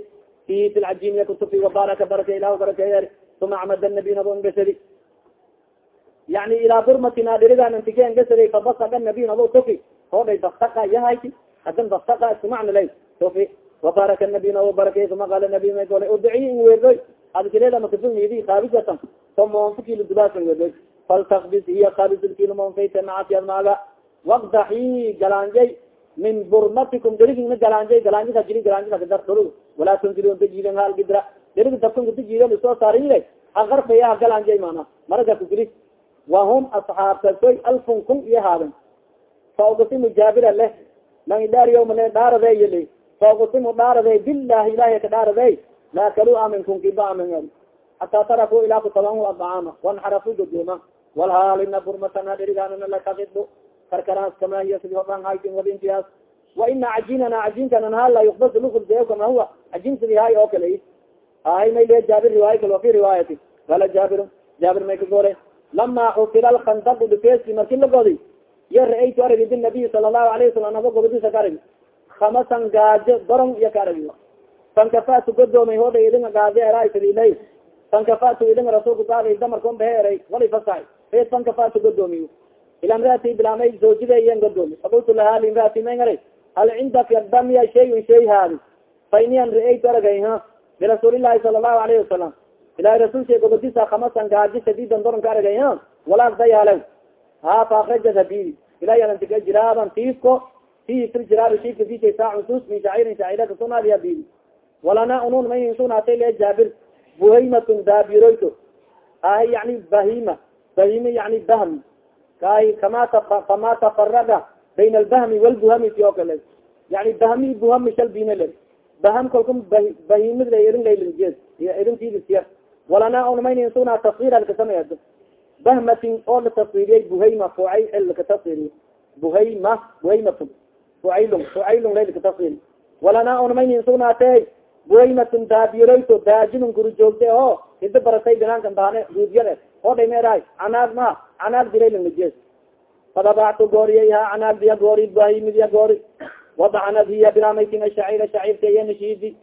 fi fi lcajiniya kutufi wabaraka baraka ilah barakeeyer uma camada nabiy nabo ngasadi yani ilaa burmatina dhirigan antike ngasadi fabasaga nabiy nabo tufi hoodhay basaga yahayti hadan basaga isku macna lay tufi wabaraka nabiy nabo barakey uma qaala nabiy may gole udiciy in weerdoy adkilela makasugmidi kaabisatan so moonfukilo dubaasan weerdoy faltakbis hiya kaabisukilo moonfayta macasiyad maaga wakdaxi galaanjay min burmatikum derigina galaanjay galaanjada jiri galaanjada daro walaa tunzilunta jiidan hal gidra deriga dabkan kuta jiidan isoo saarinile hakarfaya ha galaanjay mana maraga kugili wahum asxaabtasoy alfun kun iyo haadan faugasimu jaabira leh lang dhaariyomale dhaaradeeyale faugasimu dhaarade bilahi ilahi ka dhaarade laa kalu amin kunkiba amin hataa taraku ilaa kutabanhu adcaama wanxarafu godooma walhaalina burmatana dherigaanana lakakido karkaraas kama hiya sidi horan haytin wadintiyaas wa ina cajinana cajinkanan hala yukbas lukulseo kama huwa. Cajin sidi hay oo kale. Ahay may le jaabir riwaaya kale wafi riwaayati kala jaabir jaabir may ka gore lama xufila alkandaqu dhufeeski marki la godi. Iyo ra'aytu aragi binabiy sala allahu alayhi wasalam naba gobadiisa ka aragi khamasan gaajo doron iyo ka aragi fankafatu godoomay hooda idinga gaadi eray fadilay fankafatu idinga rasuulka gaadi damarkon eray wali fasaay feed fankafatu godoomiy ila imraati bilaamay zoojida iyan godoomi fakultu laha limraati may ngaray hal cindaka damiya shayun shay haadi fa ra'aytu aragay ha birasuulillahi sala allahu alayhi wasalam ilahi rasul shay gobodisa kamasan gaaji shadiidan doranka aragay ha walaak dayaalew ha fa akrajat habidi alantika jiraaban tiifko fi fil jiraabi tiifka fi shay saacun sus min shaciirin shaciira kasunaadi habidi walana unun may sunaatay le jaabir buhaymatun daabiroyto ahay yani bahima bahima yani bahm kaay kama kama tafaraga bayn albahmi walbuhami oo kale yani bahmi buhami shalbina le. Baham kalku bahimid la irin laylinjeed irintiidisiya walana un maynin suna taswir alkasamaya bahmatin oo la taswiriyay buhayma fucay laka taswiriy buhayma buhaymatun fucaylun fucaylun laylka taswiri walana un maynin sunaatey buhaymatun daabiroyto daajinun guri joogte oo hida baratay binaankan baane ruudyale oo dhaymeerahay canaag ma canaag diraylangajees fadabactu gooriyayha canaag diya goori bahimidiya goori. Wadacanad hiya binamaytin shaciira shaciirka iya nashiidi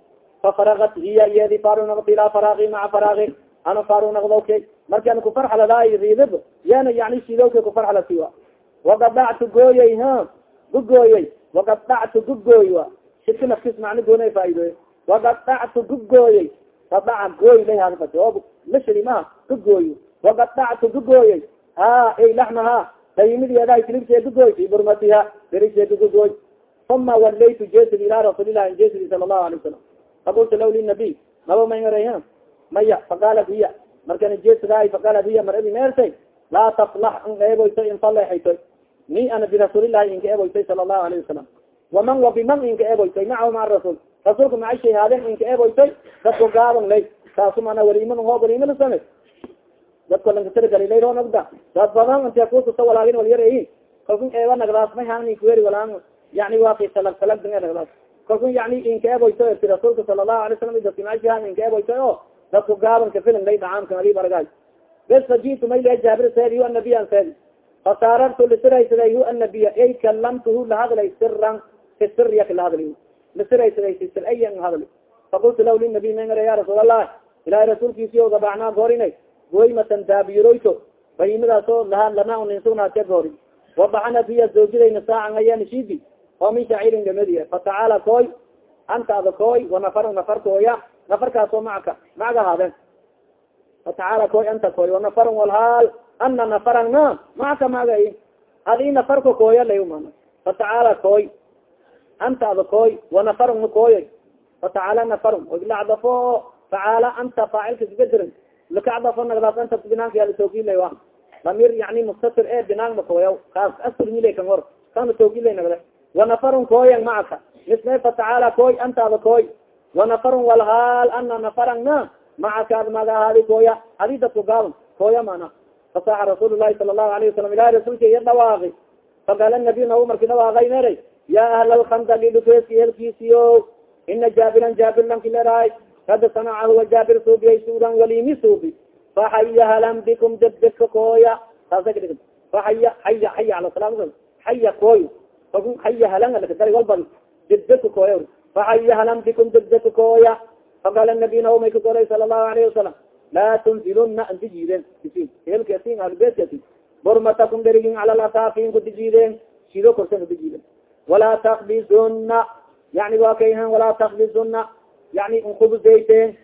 fafaragat hiya iyadi faru naqdi ilaa faraaqi maca faraaqi ana faru naqdowke markaan kufarxaladaay riidab yana yani shidowka kufarxalasiwa wagadactu gooyay ha gugooyay. Wagadactu gugooy wa shidka nafkis macna goona faaidoy wagadactu gugooyay fadaca gooy lahadfat oo lashari maha gugooyo wagadactu gugooyay ha ay laxmaha dayimideedahay silibsee gugooy fi burmatiha berisheeka gugooy uma walaytu jesd ila rasuulilahi jesdi sala allahu alay wasalam fakultu law linabiy naba mayngarayha maya faqaalat hiya markana jeesdaay faqaalat hiya maradi meersay laa taflax in eeboytoy infaleexaytoy ni ana birasuulillahi inka eeboytoy sala allahu alayhi wasalam waman wa biman inka eeboytoy macahu maca rasuul rasuulka maca shahaadeen inka eeboytoy dadko gaaban lay. Taasu mana waliimada hoo waliimada same dadko lankatargalilao nagda. Dad badan inta kususa walaagin walyarayi kalkun eeba nagdaas may hani kuweri walaan yani waki salag salag nagdaas. Kalkun yani inka eeboytoy ti rasuulka sala allahu alay salam dadki maca shahaad inka eeboytoy o dadku gaabanka filan lay dhacaamka alib argay bes fajitu may le jaabir seedi hu anabiy an seedi. Fasaarartu lisiraysaday hu anabiya ay kalamtuhu lahadlay siran fi siryak lahadli lisiraysaday si sir ayan hadli fakultu law linabiy mangara ya rasuul allah ilahay rasuulkiisiyo dabacnaa goorinay goymatan daabiroyto bayimadaasoo laha lana uninsunaate goori wadacanat hiya zawjidayna saacan ayan shidi oo min shaciirin gamadiya fatacaala koy anta ada koy wanafar nafar kooya nafarkaasoo macaka macaga ahaadeen fatacaala koy anta koy wanafaran walhaal ana nafaran na macaka maga adi nafarka kooya lay fatacaala koy anta ada koy wanafaran ma kooya fatacaala nafaran lacdafo facaala anta faacilka sibedirin lakacdafo nagdaas anta binaanka lasoogiilay wa lamir yani mustatir e binaan ma kooya kaas asulmilay kan hor kana soogilay nagda wanafarun kooyan macaka misme fatacaala koy anta ada koy wanafarun walhaal ana nafaran na macaka ad maga ahaadi kooya adi dadku gaaban kooya mana fasaxa rasuul lahi sala lahu alayه wasalam ilahi rasulka iya dhawaaqi faqaala nabiy nabu marki dhawaaqay ya ahla alkhandali dhufeeski helkiisiyo ina jaabiran jaabir lanki leraay kad sanaca huwa jaabir suubiyay suuran walimi suubi. Faxaya halan bikum debdeka kooya saasa kadhig faxaya xaya xaya ala salam xaya kooy fakun xaya halan alakadari walbad debdeka kooya faxaya halan bikum debdeka kooya faqaala nabiy nabu may ka koray sala allahu alayhi wasalam laa tunziluna anti jiideen. Helkasin ahlbetkasi burmatakum derigin cala lasafin kudijiideen shido korsa kudijiiden walaa takbizuna yani waa kayhan walaa takbizuna yani nkubusayteen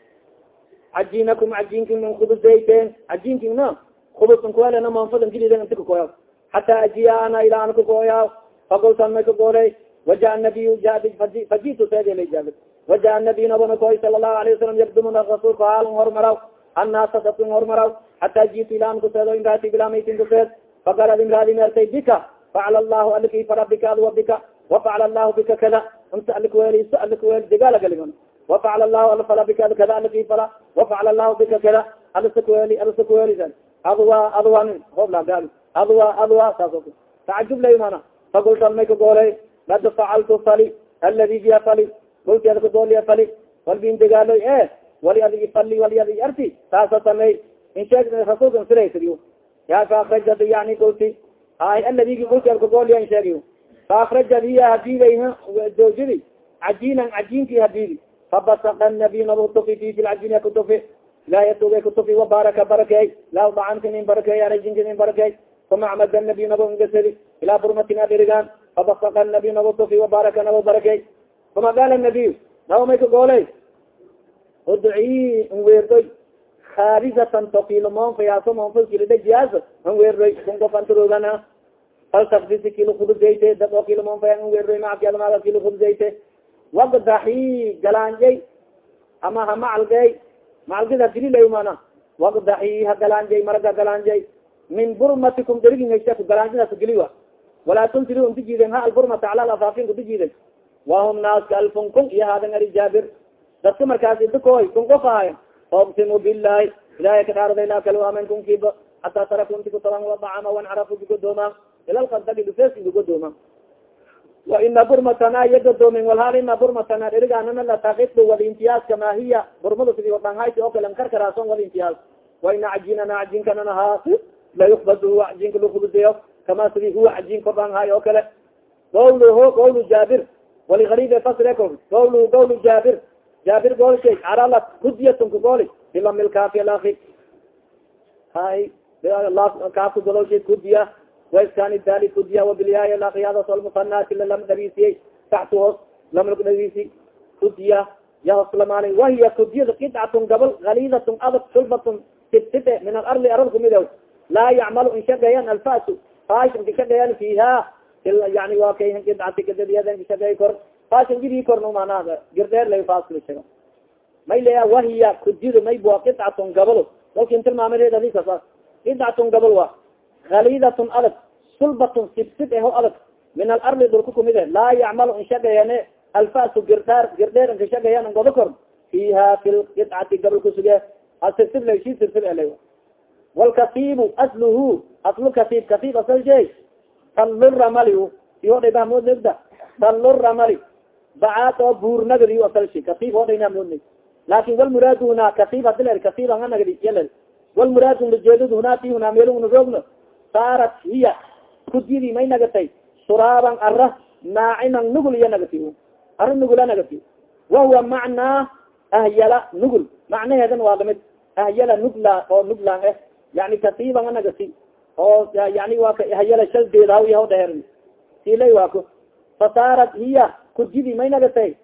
cajinakum cajinkin nkubusayteen cajinkin na kubus nkuelena manfadan giliden inti kakoya hataa ajiya ana ilaa an kakoya fakultan may kakooley waja nabiy fajitu seedela jaabi waja nabiy nabana koy sala allahu alayه wasalam yabdumuna rasulka haaln hormaraw annaasa dadkin hormaraw hataa jitu ilaan kuseedo imraati bilamaytin kuseed faqalad imraadi meertay bika facala allahu aliki fara bika ad wa bika wafacala allahu bika kada inta alikuweliso alikuwel degaalagaliman wafacala allahu alfala bika kada aliki fala wafacala allahu bika kada alisakuweli alisakuwelisan adwa adwan hoblagaal adwa adwa saas tacajub lay mana fakultan may kagooley kad facaltu fali aladi biya fali kulti ad kagooliya fali walbin degaaloy e wali adi ifali wali adi arti saasa samey insheeg rasulka siraysiriyo ya faakrajad yani kulti ay aladigi kagooliya insheegiyo faakrajad hiya hadidayha zawjidi cajinan cajinki hadidi fabasaka nabiy nabo tufi fi fi lcajin kutufi ilahay atuga kutufi wabaraka barakey lah dacanka nin barakey arajinka nin barakey famacmad nabiy nabo ngasadi ilaa burmatina dhirigaan fabasaka nabiy nabo tufi wabaraka nabo barakey fama qaala nabiy nabo may ka gooley udcii nweerdoy kaarizatan tokilomon fayaaso monfakilidajiyas nweerdoy kun qof antarogana faltafdisi kilo khuduzayte dad oo kilomon faya nweerdoy macakiyalmaada kilo khuduzayte wagdaxi galaanjay ama ha macalgey macalgida dililay mana wagdaxi ha galaanjay maraga galaanjay min burmatikum derigin heshaku galaanjadaas geliwa walaa tunsiri unti jiiden ha alburmata cala alafaafin kuti jiiden wahum naaska alfun kun iyo haadan ari jaabir dadka markaas idikoy kun qof ahay oqsimu bilahi ilahay ka dhaarday laa kalo amen kunkiba hataa tarakunti kutaban wadacama wancarafu bigodooma ila lkadagi dhufeesi bigodooma wa ina burmatana iya godoomin walhal ina burmatana dherigaanana latakidu walintiyaas kama hiya burmada sidi odhanhayti oo kale nkarkaraason walintiyaas wa ina cajinana cajinkanana ha layukbad huwa cajinka lakubuseyo kama sidi huwa cajinka odhanhay oo kale gawluhu gawlu jaabir waligarib fasre ko gawluhu gawlu jaabir jaabir goolshay caralat kudiyatun kagooli bilamilkaafi alaki hay kaafka gololshay kudiya waskani dali kudiya wabilyaay lakiyadas almusanati lam dharisiyey taxtu hoos lam dharisi kudiya ya hoslamaani wahiya kudiyada qidcatun gabal galidatun adag sulbatun tibtide min alarli arad kumidow laa yacmalu inshaqeeyan alfasu faashin kashaqeeyan fiha. Yani waa kay qidcati kadadiyadan kashaqeey kor faashin gidii korno manaa girdheer lay faaslishaga may leya wahiya kudiyada may bua qidcatun gabalo. Dalkin tilmaamadeed adikasa qidcatun gabal wa galidatun adag sulbatun sibsib eho adag min alarli dulka kumide laa yacmalu inshaqeeyane alfasu girdhaar girdheer nkashaqeeyan ngodo kor fiha fi lqidcati gabal kusuge asibsib lashi sibsib ele walkasibu asluhu aslu kasib kasib asal shay talluramali iyo dhibahmoodnegda talluramali bacaad oo buurnagadi asal shay kasib oo dhaynamodneg laakin walmuraadu huna kasib hadiler kasib anga nagadi yalel walmuraadu lajeedad hunati huna meeluna roogno saarat hiya kudyadii may nagatay suraaban ara naaciman nugul iya nagati ara nugula nagati wahuwa macnaa ahyala nugul macnaheedan waa la mid ahyala nugla oo nuglaan eh yani kasiibanga nagati oo yani waa ka ahyala shaldeeda haw dheer silay waako fasaarat hiya kudyadii may nagatay.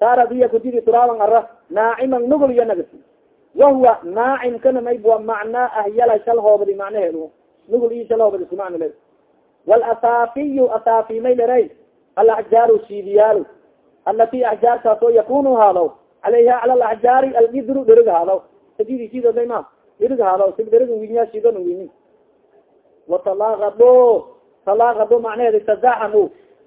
Saarat hiya kudyadii suraaban ara naaciman nugul iya nagati wahuwa naacimkana mayba macnaa ahyala shal hoobadi macnaheedu nugul iyo shal hoobadi isku macna le walasafiyu asafi may leray alaxjaaru shiidiyaalu alati axjaartaas oo yakunu haadaw calayha cala alaxjaari albidru dherig haadaw sadidi shiidoday ma dherig haadaw si dherig winya shiidon wini. Watalaaqado talaaqado macnaheeda tazaxamu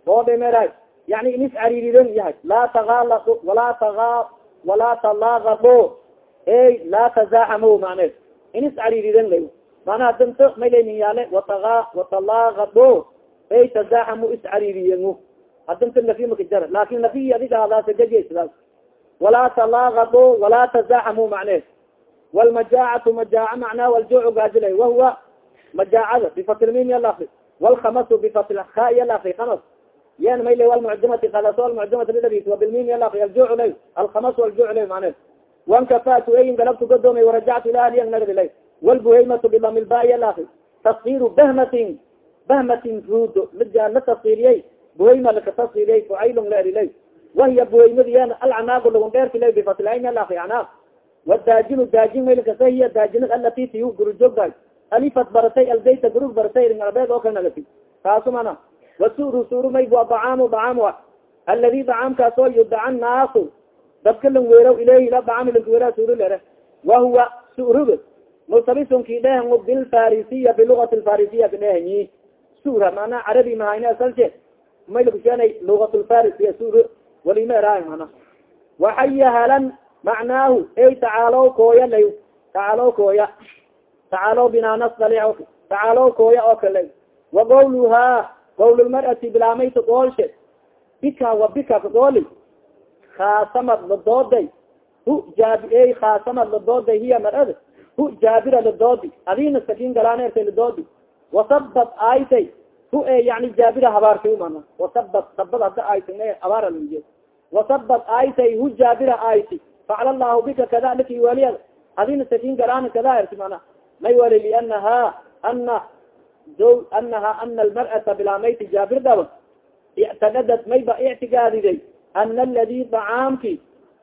oo dhimeray yani inis cariiriden yahay laa taala walaa taa walaa talaaqado ey laa tazaxamu macneed inis cariiriden lay manaha danto maylaynin yaale wataaa watalaaqado ey tazaxamu iscariiriyen hadanta nafi makajar laakin nafiyi adigaadaas gajsidaas walaa talaaqado walaa tazaxamu macneed walmajaacatu majaaca macnaa waljuucu gaajilay wahuwa majaacada bifatilmin yalafri walkhamasu bifatilha yalafri kamas yen mayle walmucjamati kalaso almucjamati lidabis wabilmin yalafri aljuucu lay alkhamas aljuucu lay macneed wankafatu eyin galabtu gadoomay warajactu ila ahliyan nagdilay walbuhaymatu bilamilba yalafri tasfiru bahmatin bahmatin ruudo midgaa la tasfiriyey buhayma laka tasfiriyey fucaylun la erilay wahiya buhaymadiyan alcanaagu lagun dheerkilay bifatilcayn yalafri canaaq wadaajinu daajin maylkasa hiya daajinad alati tiyu gurujogdaay alifat baratay albeyta gurug baratay ringalbeed oo kale nagati taasu mana wasuru suru maybu dacaam dacaam aladi dacaamkaas oo yudaca naasu. Dadka lang weeraw ilayhi ila dacaam lanka weera suru lere wahuwa surug multabisun ki dhehan bilfarisiya bilugati lfarisiya kadhehanyi sura mana carabi mahayne asalse maylakuseenay lugat lfarisiya sur walima eraay mana waxaya halan macnaahu ey tacaalow kooya lay tacaalow kooya. Tacaalow binaa nasdali tacaalow kooya oo kale wa gawluhaa gawlulmar'ati bilaamayta goolshe bika wa bika kagooli khaasamad ladooday hu jaabi ey khaasamad ladooday hiya mar'ada hu jaabira ladoodi adina sakin galaaneertay ladoodi wasabad aaytay hu e yani jaabira habaartay mana wasabad sabad hada aaytay abaara laiye wasabad aaytay hu jaabira aaytay facala allahu bika kada laki waliya adina sakin galaan kada erti mana may wali lianaha ana do anaha ana almar'ata bilaameyti jaabir daba ictaqadat mayba ictigaadiday ana aladi dacaamki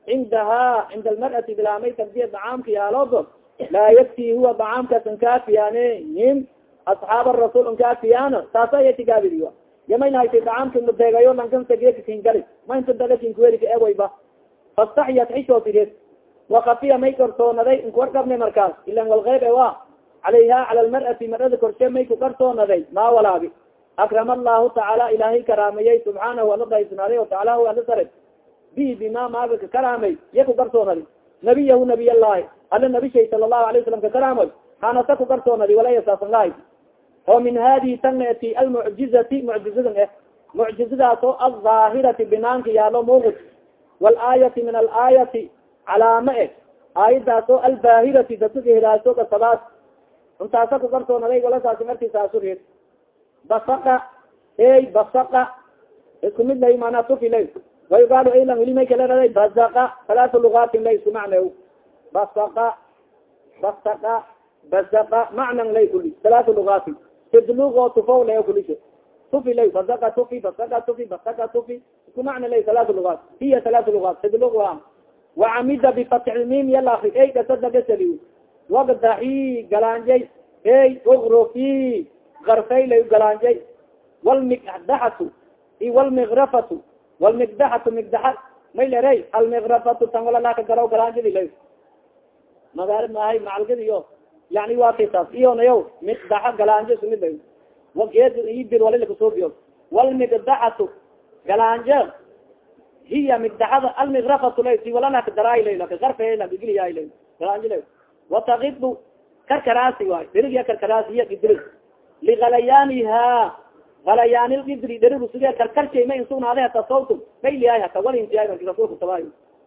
cindahaa cinda almar'ati bilaameyta diya dacaamka yaaloodo laa yakfi huwa dacaamkaas nkaafiyaane him asxaab rasuul nkaafiyaano taasa ictigaadidi yamayna haytay dacaamka madeegayo lankansagekikingali maynta dagakinkuwerika ewayba fastaxyat xishootires wakafiya may korsoonaday inkuwarqabne markaas ilan walgeyb ewa calayha cala lmar'ati marada korshe may ku karsoonaday maa walaabi akrama allahu tacaala ilaahay karaamayey subxaanahu ala daysnaaday o taala ala sare bi bima maaga ka karaamay iya ku karsoonadi nabiyahu nabiy allahi ala nabishay sala allahu alay wasalam ka karaamoy hanasa ku karsoonadi walaya saasan lahay oo min hadihi tanati almucjizati mucjizadan eh mucjizadaas oo alظaahirati binaanka yaalo muuqud walaayati min alaayati calaamo eh aayadaas oo albaahirati dadkahiraaso kasabaas intaasa ku karsoonaday walasaasi markiisaasu reed. Basaka ey basaka isku mid lay manaa tufilay wayugaal ilan wili may kala raday. Basaka alaata lugaatin lay isku macna basaka basaka basaka macnan lay kuli. Alaata lugaatin sidlugo tufaw lay kulisha tufi lay basaka tufi basaka tufi basaka tufi. Isku macna lay alaata lugaat hiya alaata lugaat sidlug a wacamida bifatxilmim yalakri ey kasadagasali wagdaxi galaanjay ey ugrofi garfay lay galaanjay walmigdaxatu i walmigdaxatu migdaxa may lerey almigrafatu tan walalaka garaw galaanjadi lay maahay macalgadi yani waa kisaas iyonayo migdaxa galaanjo sumid lay wageed ibir walilakasoobiyo walmigdaxatu galaanjo hiya migdaxada almigrafatu lay si walalaka daraay lay laka garfay lakagiliyaay lay galaanjo lay watakidu karkaraasi waay derigia karkaraasi iya gidrig ligalayaaniha galayaani lgidri derigu sidee karkarshay ma insugnaade hata sawtum mayliyaay hata walintiyaay marki rasulka tabaay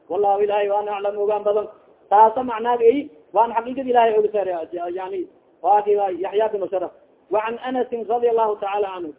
wallahu ilahay waan aclam ogaan badan taasa macnaaga ay waan xaqiiqada ilahay ogser yani waki yaxya bin sharaf وعan anasin radia allahu taala canhu